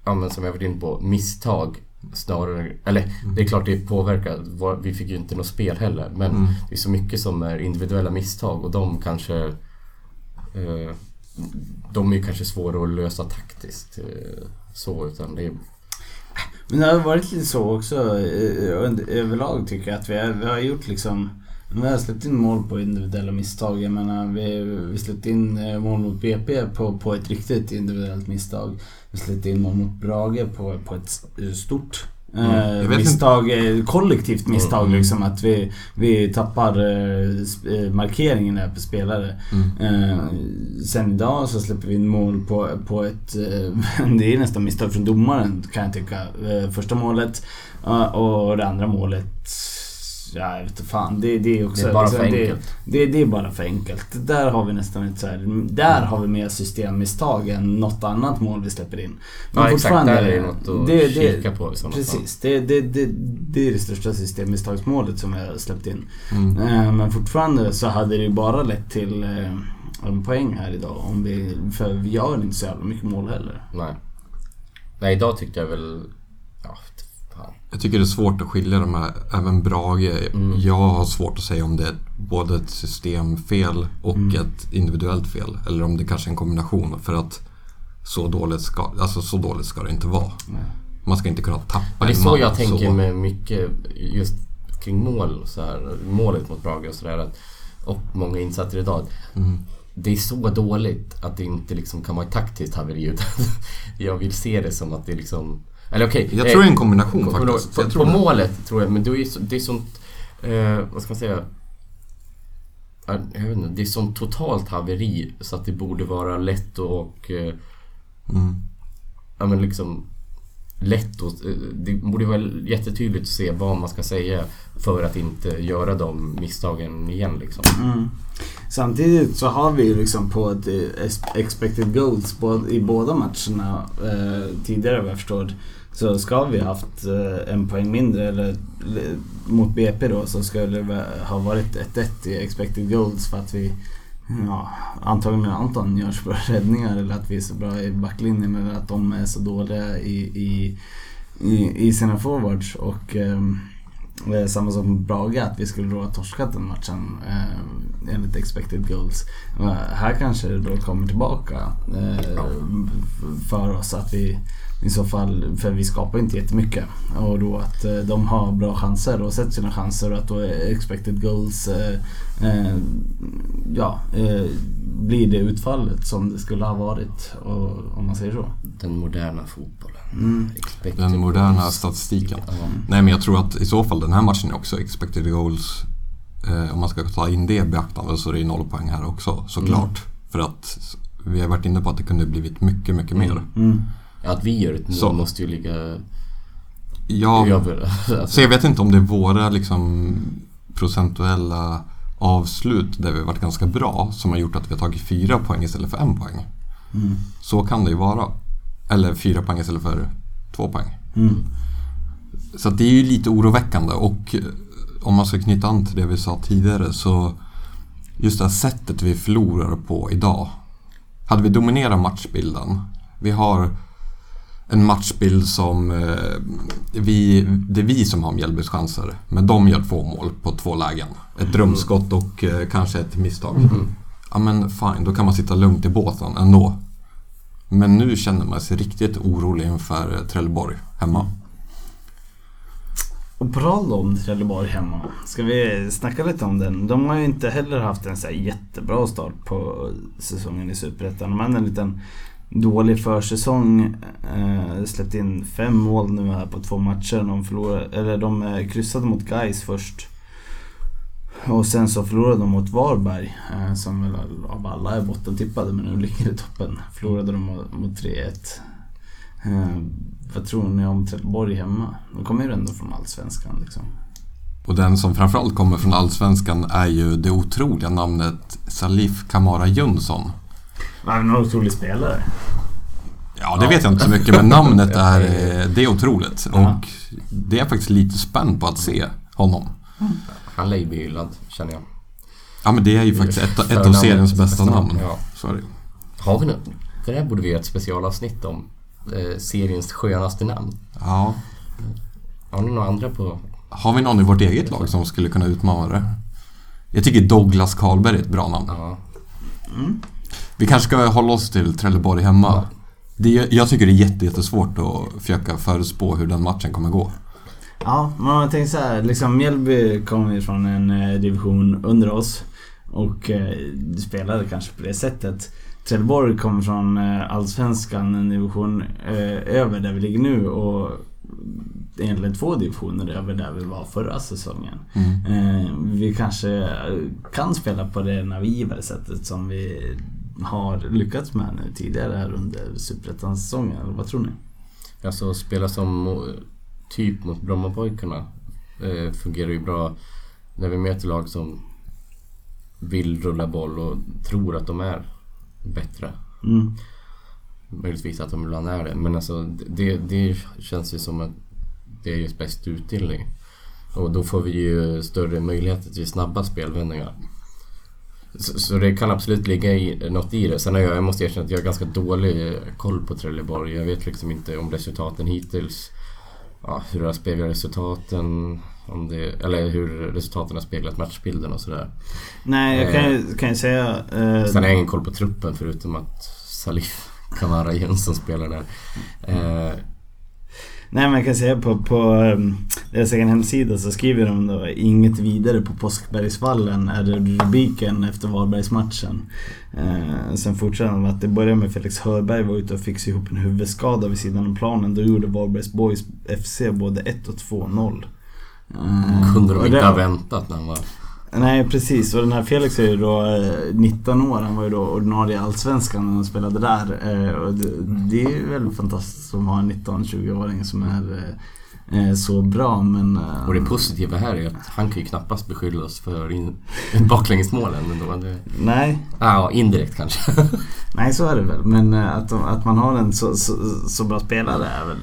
ja men som jag varit inne på, misstag snarare. Eller mm. det är klart det påverkar. Vi fick ju inte något spel heller. Men mm. det är så mycket som är individuella misstag och de kanske eh, de är kanske svåra att lösa taktiskt. Eh, så utan det är men det har varit lite så också eh, överlag tycker jag att vi har, vi har gjort liksom vi har släppt in mål på individuella misstag. Jag menar, vi, vi släppte in eh, mål mot BP på, på ett riktigt individuellt misstag. Vi släppte in mål mot Brage på, på ett stort Mm. misstag, inte. kollektivt misstag mm. liksom. Att vi, vi tappar eh, markeringen där på spelare. Mm. Eh, sen idag så släpper vi in mål på, på ett... Eh, det är nästan misstag från domaren kan jag tycka. Eh, första målet och det andra målet Ja, jag vet inte fan. Det, det är också... Det är bara liksom, för enkelt. Det, det, det, är bara för enkelt. Där har vi nästan ett så här, Där har vi mer systemmisstag än något annat mål vi släpper in. Men ja exakt, där är det något att det, kika på i sådana Precis. Det, det, det, det är det största systemmisstagsmålet som vi har släppt in. Mm. Eh, men fortfarande så hade det ju bara lett till eh, en poäng här idag. Om vi, för vi gör inte så jävla mycket mål heller. Nej. Nej, idag tyckte jag väl... Ja, jag tycker det är svårt att skilja de här, även Brage. Mm. Jag har svårt att säga om det är både ett systemfel och mm. ett individuellt fel. Eller om det kanske är en kombination. För att så dåligt ska, alltså så dåligt ska det inte vara. Nej. Man ska inte kunna tappa Det är så jag tänker så. med mycket just kring mål. Så här, målet mot Brage och sådär. Och många insatser idag. Mm. Det är så dåligt att det inte liksom kan vara ett taktiskt haveri. jag vill se det som att det liksom eller okej. Okay, jag tror det är en kombination faktiskt. På, på målet tror jag, men det är, det är sånt... Eh, vad ska man säga? Jag vet inte, det är sånt totalt haveri så att det borde vara lätt och... Eh, mm. Ja men liksom... Lätt och... Eh, det borde vara jättetydligt att se vad man ska säga för att inte göra de misstagen igen liksom. Mm. Samtidigt så har vi ju liksom på ett eh, expected goals i båda matcherna eh, tidigare vad jag förstår så ska vi haft eh, en poäng mindre eller mot BP då så skulle det ha varit 1-1 i expected goals för att vi Ja, antagligen Anton gör så bra räddningar eller att vi är så bra i backlinjen eller att de är så dåliga i, i, i, i sina forwards. Och eh, samma sak med Brage, att vi skulle då ha torskat den matchen eh, enligt expected goals. Eh, här kanske det då kommer tillbaka eh, för oss att vi i så fall, för vi skapar inte jättemycket. Och då att eh, de har bra chanser och sett sina chanser och att då expected goals eh, eh, ja, eh, blir det utfallet som det skulle ha varit. Och, om man säger så. Den moderna fotbollen. Mm. Den moderna goals. statistiken. Mm. Nej men jag tror att i så fall den här matchen är också expected goals. Eh, om man ska ta in det i beaktande så är det noll poäng här också såklart. Mm. För att vi har varit inne på att det kunde blivit mycket, mycket mer. Mm. Att vi gör ett mål så. måste ju ligga Ja, alltså. så jag vet inte om det är våra liksom procentuella avslut där vi varit ganska bra som har gjort att vi har tagit fyra poäng istället för en poäng. Mm. Så kan det ju vara. Eller fyra poäng istället för två poäng. Mm. Så det är ju lite oroväckande och eh, om man ska knyta an till det vi sa tidigare så just det här sättet vi förlorar på idag. Hade vi dominerat matchbilden. Vi har en matchbild som eh, vi, det är vi som har Mjällbys chanser. Men de gör två mål på två lägen. Ett mm. drömskott och eh, kanske ett misstag. Mm. Ja men fine, då kan man sitta lugnt i båten ändå. Men nu känner man sig riktigt orolig inför eh, Trelleborg hemma. Och på tal om Trelleborg hemma, ska vi snacka lite om den? De har ju inte heller haft en så jättebra start på säsongen i Superettan. De hade en liten dålig försäsong. Eh, släppt in fem mål nu här på två matcher. De, förlorade, eller de eh, kryssade mot Gais först. Och sen så förlorade de mot Varberg, eh, som väl av alla är bottentippade men nu ligger i toppen. Förlorade de mot, mot 3-1. Eh, vad tror ni om Trelleborg hemma? De kommer ju ändå från Allsvenskan liksom. Och den som framförallt kommer från Allsvenskan är ju det otroliga namnet Salif Kamara Jönsson. Han är en otrolig spelare. Ja, det vet jag inte så mycket, men namnet är, eh, det är otroligt. Och det är faktiskt lite spänd på att se honom. Han lär ju bli hyllad, känner jag. Ja, men det är ju faktiskt ett, ett av seriens bästa namn. Ja. Sorry. Har vi något? Det där borde vi göra ett specialavsnitt om. Eh, seriens skönaste namn. Ja. Har ni några andra på... Har vi någon i vårt eget lag som skulle kunna utmana det? Jag tycker Douglas Karlberg är ett bra namn. Ja. Mm. Vi kanske ska hålla oss till Trelleborg hemma. Det, jag tycker det är jättesvårt att försöka förutspå hur den matchen kommer gå. Ja, men jag tänker så här, liksom Mjällby kommer från en eh, division under oss och eh, spelade kanske på det sättet. Trelleborg kommer från eh, Allsvenskan, en division eh, över där vi ligger nu och egentligen två divisioner över där vi var förra säsongen. Mm. Eh, vi kanske kan spela på det naivare sättet som vi har lyckats med nu tidigare här under Superettan-säsongen. Vad tror ni? Alltså spela som typ mot Brommapojkarna eh, fungerar ju bra när vi möter lag som vill rulla boll och tror att de är bättre. Mm. Möjligtvis att de ibland är det. Men alltså det, det känns ju som att det är just bäst utdelning. Och då får vi ju större möjligheter till snabba spelvändningar. Så, så, det kan absolut ligga i, något i det. Sen har jag, jag måste erkänna att jag har ganska dålig koll på Trelleborg. Jag vet liksom inte om resultaten hittills. Ja, hur det har speglat resultaten. Om det, eller hur resultaten har speglat matchbilden och sådär. Nej, jag kan, ju, kan ju säga... Eh, Sen har jag ingen koll på truppen förutom att Salif Kamara Jönsson spelar där. Eh, Nej men jag kan säga på, på um, deras egen hemsida så skriver de då Inget vidare på Påskbergsvallen är rubriken efter Varbergsmatchen. Eh, sen fortsätter de att det börjar med Felix Hörberg var ute och fick ihop en huvudskada vid sidan av planen. Då gjorde Varbergs Boys FC både 1 och 2-0. Eh, Kunde de inte ha väntat när han var Nej precis och den här Felix är ju då 19 eh, år. Han var ju då ordinarie allsvenskan när han spelade där. Eh, och det, är ju väldigt fantastiskt att ha en 19-20-åring som är eh, så bra men... Och det positiva här är att han kan ju knappast beskyllas för in, baklängesmålen ändå. Det... Nej. Ja, indirekt kanske. Nej så är det väl. Men att, att man har en så, så, så bra spelare är väl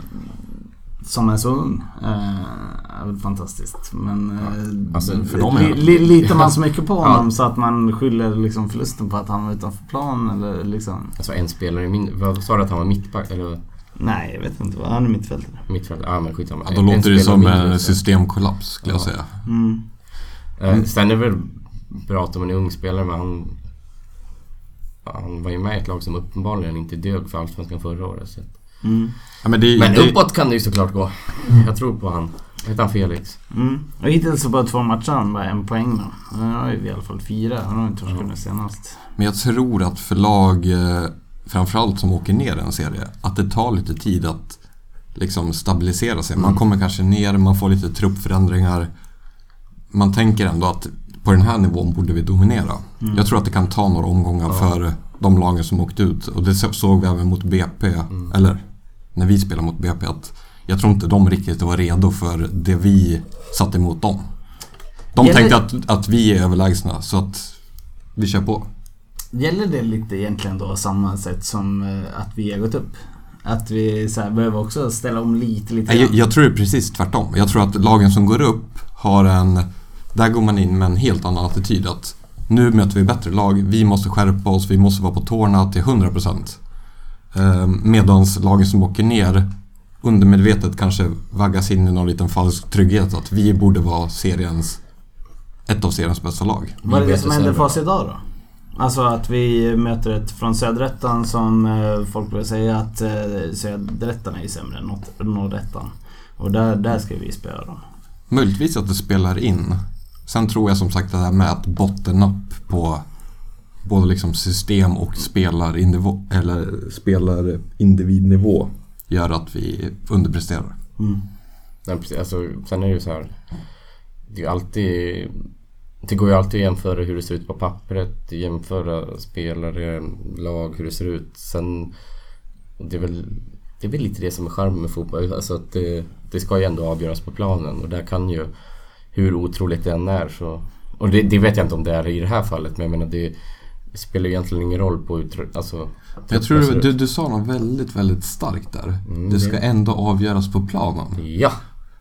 som är så ung. Eh, är väl fantastiskt. Men eh, alltså, för dem li, li, litar man så mycket på honom ja. så att man skyller liksom förlusten på att han var utanför plan eller liksom? Alltså en spelare i min... Vad sa du att han var mittback eller? Nej, jag vet inte. Vad Han är mittfältare. Mittfältare? Ja, men skitsamma. Ja, då låter det som en systemkollaps skulle ja. jag säga. Mm. Eh, sen är det väl bra att man är ung spelare men han... Han var ju med i ett lag som uppenbarligen inte dög för Allsvenskan förra året. Så. Mm. Ja, men, det, men uppåt kan det ju såklart gå. Mm. Jag tror på han. Heter han Felix? Mm. Och hittills så bara två matcher han bara en poäng då. Nu har vi i alla fall fyra. Han har inte torskat nu senast. Men jag tror att för lag, eh, framförallt som åker ner en serie, att det tar lite tid att liksom stabilisera sig. Man mm. kommer kanske ner, man får lite truppförändringar. Man tänker ändå att på den här nivån borde vi dominera. Mm. Jag tror att det kan ta några omgångar ja. för de lagen som åkt ut. Och det såg vi även mot BP, mm. eller när vi spelade mot BP att jag tror inte de riktigt var redo för det vi satte emot dem. De Gäller... tänkte att, att vi är överlägsna så att vi kör på. Gäller det lite egentligen då samma sätt som eh, att vi har gått upp? Att vi så här, behöver också ställa om lite, lite jag, jag tror det är precis tvärtom. Jag tror att lagen som går upp har en... Där går man in med en helt annan attityd. Att nu möter vi bättre lag, vi måste skärpa oss, vi måste vara på tårna till 100%. Eh, medans lagen som åker ner undermedvetet kanske vaggas in i någon liten falsk trygghet att vi borde vara seriens ett av seriens bästa lag. Vad är det som händer för oss idag då? Alltså att vi möter ett från Söderettan som eh, folk vill säga att eh, Söderettan är sämre än Norrettan. Och där, där ska vi spela dem. Möjligtvis att det spelar in. Sen tror jag som sagt det här med att botten upp på både liksom system och spelarindividu eller spelarindividnivå gör att vi underpresterar. Mm. Ja, precis. Alltså, sen är det ju så här. Det är alltid... Det går ju alltid att jämföra hur det ser ut på pappret, jämföra spelare, lag, hur det ser ut. Sen... Det är väl, det är väl lite det som är charmen med fotboll. Alltså att det, det ska ju ändå avgöras på planen och där kan ju, hur otroligt det än är så... Och det, det vet jag inte om det är i det här fallet men jag menar det det spelar ju egentligen ingen roll på uttryck. Alltså, jag tror du, du, du sa något väldigt, väldigt starkt där. Mm, det ska ändå avgöras på planen. Ja.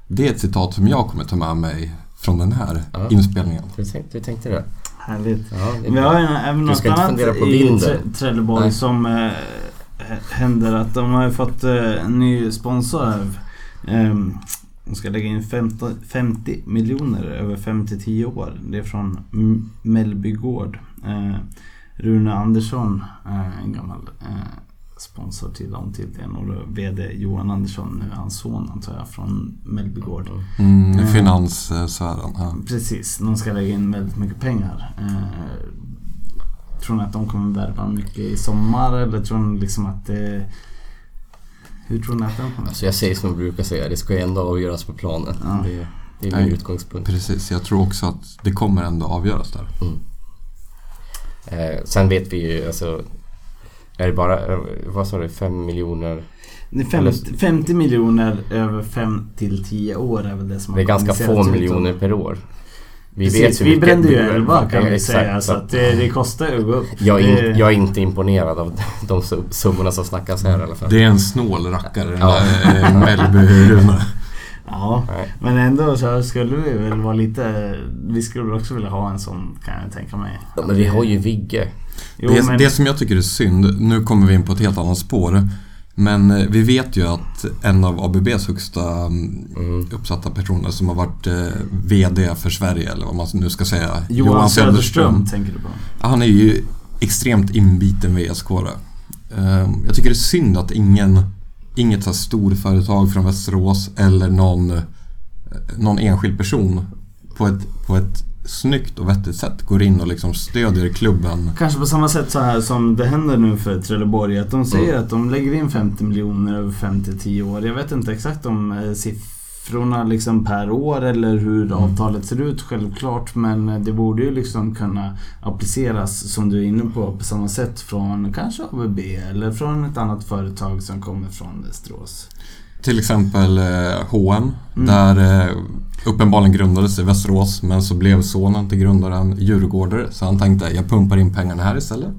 Det är ett citat som jag kommer ta med mig från den här ja. inspelningen. Du tänkte, du tänkte det? Härligt. Ja, det Vi har ju även något annat i Trelleborg som äh, händer att de har ju fått äh, en ny sponsor här. Ähm, de ska lägga in 50, 50 miljoner över 5 10 år. Det är från Mellby Gård. Äh, Rune Andersson, eh, en gammal eh, sponsor till dem tydligen och då VD Johan Andersson, nu är hans son antar jag, från Mellbygård. Mm, eh, finanssfären. Ja. Precis, de ska lägga in väldigt mycket pengar. Tror ni att de kommer värva mycket i sommar eller tror ni liksom att det Hur tror ni att den kommer? Alltså jag säger som jag brukar säga, det ska ju ändå avgöras på planen. Ja. Det, det är min Nej. utgångspunkt. Precis, jag tror också att det kommer ändå avgöras där. Eh, sen vet vi ju, alltså... Är det bara, eh, vad sa du, 5 miljoner? Det är 50, 50 miljoner över 5 till 10 år är väl det som Det är ganska få miljoner per år. Vi Precis, vet ju vi brände ju 11 kan vi exakt, säga så att det, det kostar ju att gå upp. Jag är, in, jag är inte imponerad av de sum- summorna som snackas här i alla fall. Det är en snål rackare den Ja. där eh, Mellby-Rune. Ja, Nej. men ändå så skulle vi väl vara lite... Vi skulle också vilja ha en sån kan jag tänka mig. Ja, men vi har ju Vigge. Jo, det, men, det som jag tycker är synd, nu kommer vi in på ett helt annat spår. Men eh, vi vet ju att en av ABBs högsta mm, Mm. uppsatta personer som har varit eh, VD för Sverige, eller vad man nu ska säga, Johan Söderström tänker du på. Han är ju extremt inbiten VSK. Eh, Jag tycker det är synd att ingen, inget så här storföretag från Västerås eller någon, eh, någon enskild person på ett, på ett snyggt och vettigt sätt går in och liksom stödjer klubben. Kanske på samma sätt så här som det händer nu för Trelleborg. Att de säger Mm. att de lägger in 50 miljoner över 5 till 10 år. Jag vet inte exakt om eh, siffrorna liksom per år eller hur Mm. avtalet ser ut självklart. Men det borde ju liksom kunna appliceras som du är inne på på samma sätt från kanske ABB eller från ett annat företag som kommer från Västerås. Till exempel eh, H&M Mm. där eh, uppenbarligen grundades i Västerås men så blev sonen till grundaren djurgårdare så han tänkte jag pumpar in pengarna här istället.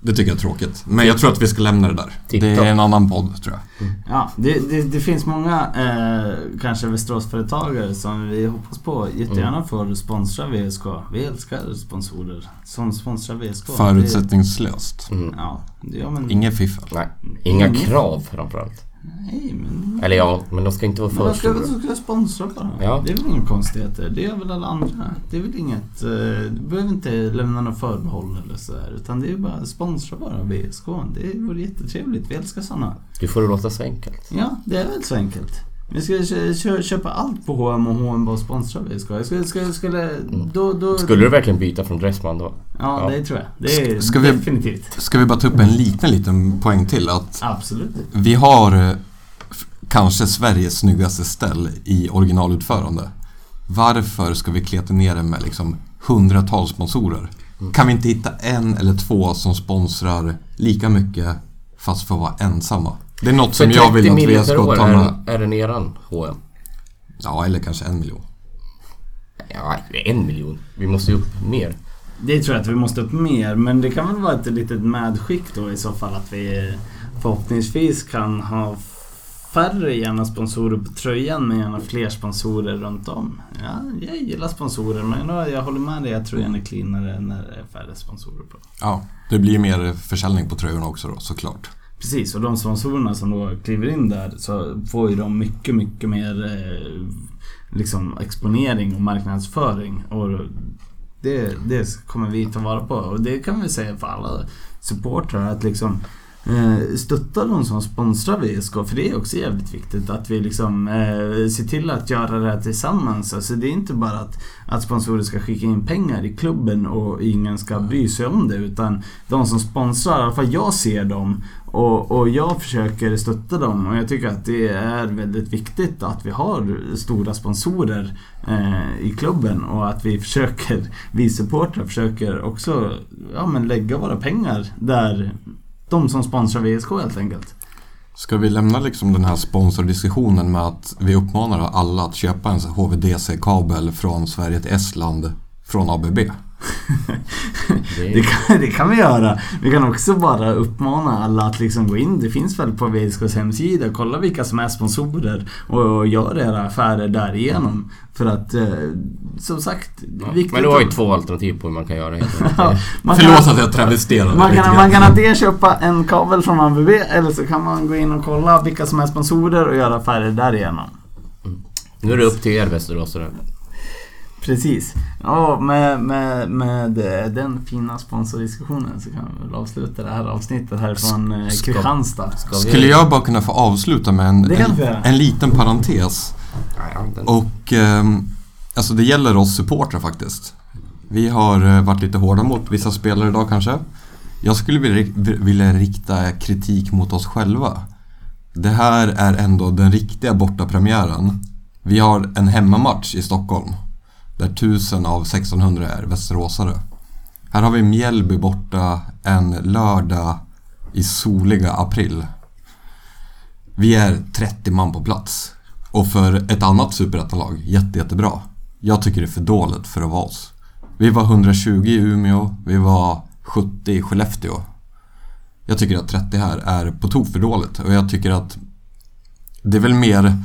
Det tycker jag är tråkigt. Men jag tror att vi ska lämna det där. Det är en annan podd tror jag. Ja, det, det, det finns många eh, kanske Västeråsföretagare som vi hoppas på jättegärna Mm. får sponsra VSK. Vi älskar sponsorer som sponsrar VSK. Förutsättningslöst. Mm. Ja, det, ja, men, Inget fiffel. Nej, inga Inget. krav framförallt. Nej, men... Eller ja, men de ska inte vara för stora. vad ska sponsra bara? Ja. Det är väl inga konstigheter. Det gör väl alla andra. Det är väl inget... eh, Du behöver inte lämna några förbehåll eller sådär. Utan det är bara sponsra bara VSK. Det vore jättetrevligt. Vi älskar sådana. Du får det låta så enkelt. Ja, det är väl så enkelt. Vi ska kö- kö- köpa allt på H&M och H&M bara sponsra VSK. Jag skulle... skulle, skulle då, då, Skulle du verkligen byta från Dressman då? Ja, Ja. det tror jag. Det är Ska vi- definitivt. Ska vi bara ta upp en liten, liten poäng till? Att Absolut. vi har eh, kanske Sveriges snyggaste ställ i originalutförande. Varför ska vi kleta ner det med liksom hundratals sponsorer? Kan vi inte hitta en eller två som sponsrar lika mycket fast för att vara ensamma? Det är något som jag vill 30 att per år tar med. är, är den eran H&M? Ja, eller kanske en miljon. Ja, en miljon. Vi måste ju upp mer. Det tror jag att vi måste upp mer. Men det kan väl vara ett litet medskick då i så fall att vi förhoppningsvis kan ha färre gärna sponsorer på tröjan men gärna fler sponsorer runt om. Ja, jag gillar sponsorer men jag jag håller med dig. Jag tror är cleanare när det är färre sponsorer på. Ja, det blir mer försäljning på tröjorna också då såklart. Precis, och de sponsorerna som då kliver in där så får ju de mycket, mycket mer eh, liksom exponering och marknadsföring. Och det, det kommer vi ta vara på. Och det kan vi säga för alla supportrar att liksom eh, stötta de som sponsrar VSK. För det är också jävligt viktigt att vi liksom eh, ser till att göra det här tillsammans. Alltså det är inte bara att, att sponsorer ska skicka in pengar i klubben och ingen ska bry sig om det. Utan de som sponsrar, i alla fall jag ser dem och, och jag försöker stötta dem och jag tycker att det är väldigt viktigt att vi har stora sponsorer eh, i klubben och att vi försöker, vi supportrar försöker också ja, men lägga våra pengar där de som sponsrar VSK helt enkelt. Ska vi lämna liksom den här sponsordiskussionen med att vi uppmanar alla att köpa en HVDC-kabel från Sverige till Estland från ABB? Det Det kan, det kan vi göra. Vi kan också bara uppmana alla att liksom gå in. Det finns väl på VSKs hemsida. Kolla vilka som är sponsorer och, och gör era affärer därigenom. För att, eh, som sagt, Ja, Men du har ju två alternativ på hur man kan göra Ja, man Förlåt kan, att jag travesterar man kan, man kan antingen köpa en kabel från ABB eller så kan man gå in och kolla vilka som är sponsorer och göra affärer därigenom. Nu är det upp till er Västeråsare. Precis. Ja, med, med, med eh, den fina sponsordiskussionen så kan vi väl avsluta det här avsnittet här från eh, Ska- Kristianstad. Ska vi... Skulle jag bara kunna få avsluta med en, en, en liten parentes? Ja, den... Och ehm, alltså det gäller oss supportrar faktiskt. Vi har eh, varit lite hårda mot vissa spelare idag kanske. Jag skulle vilja, vilja rikta kritik mot oss själva. det här är ändå den riktiga bortapremiären. Vi har en hemmamatch i Stockholm. Där 1000 av 1600 är västeråsare. Här har vi Mjällby borta en lördag i soliga april. Vi är 30 man på plats. Och för ett annat superettalag, jätte, jättebra. Jag tycker det är för dåligt för att vara oss. Vi var 120 i Umeå, vi var 70 i Skellefteå. Jag tycker att 30 här är på tok för dåligt och jag tycker att det är väl mer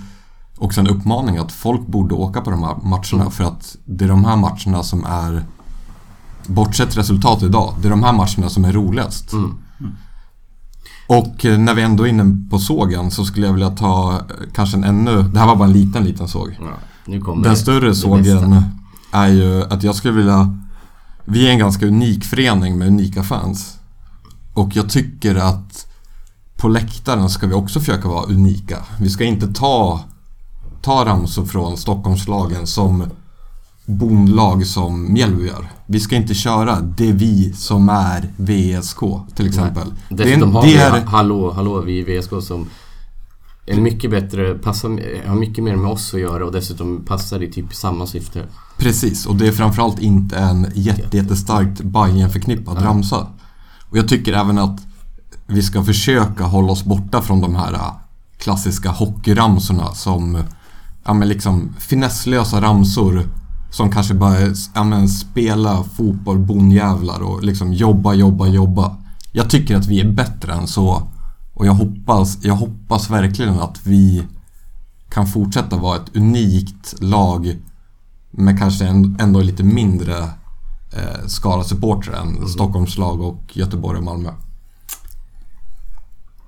också en uppmaning att folk borde åka på de här matcherna för att det är de här matcherna som är Bortsett resultat idag, det är de här matcherna som är roligast. Mm. Och eh, när vi ändå är inne på sågen så skulle jag vilja ta eh, kanske en ännu, det här var bara en liten liten såg. Ja, Den större sågen är ju att jag skulle vilja, vi är en ganska unik förening med unika fans. Och jag tycker att på läktaren ska vi också försöka vara unika. Vi ska inte ta, ta ramsor från Stockholmslagen som bondlag som Mjällby gör. Vi ska inte köra det vi som är VSK till exempel. Nej. Dessutom det, har vi är... hallå, hallå, vi är VSK som är mycket bättre, passar, har mycket mer med oss att göra och dessutom passar i typ samma syfte. Precis, och det är framförallt inte en jätte, jättestarkt Bajen förknippad ja. ramsa. Och jag tycker även att vi ska försöka hålla oss borta från de här äh, klassiska hockeyramsorna som ja, men liksom finesslösa ramsor som kanske bara ja, men, spela fotboll, bonjävlar och liksom jobba, jobba, jobba. Jag tycker att vi är bättre än så och jag hoppas, jag hoppas verkligen att vi kan fortsätta vara ett unikt lag med kanske ändå lite mindre eh, skala supportrar än mm. Stockholmslag och Göteborg och Malmö.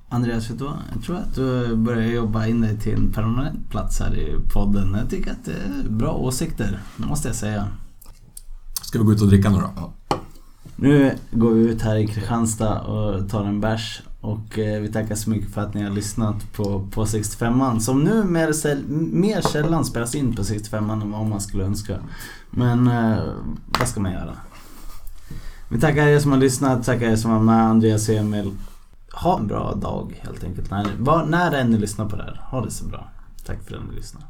Andreas, vet du vad? Jag tror att du börjar jobba in dig till en permanent plats här i podden. Jag tycker att det är bra åsikter, det måste jag säga. Ska vi gå ut och dricka nu då? Nu går vi ut här i Kristianstad och tar en bärs. Och eh, vi tackar så mycket för att ni har lyssnat på, på 65an. Som nu mer, mer sällan spelas in på 65an än vad man skulle önska. Men eh, vad ska man göra? Vi tackar er som har lyssnat, tackar er som var med, Andreas och Emil ha en bra dag helt enkelt. När, var, när än ni lyssnar på det här. Ha det så bra. Tack för att ni lyssnade.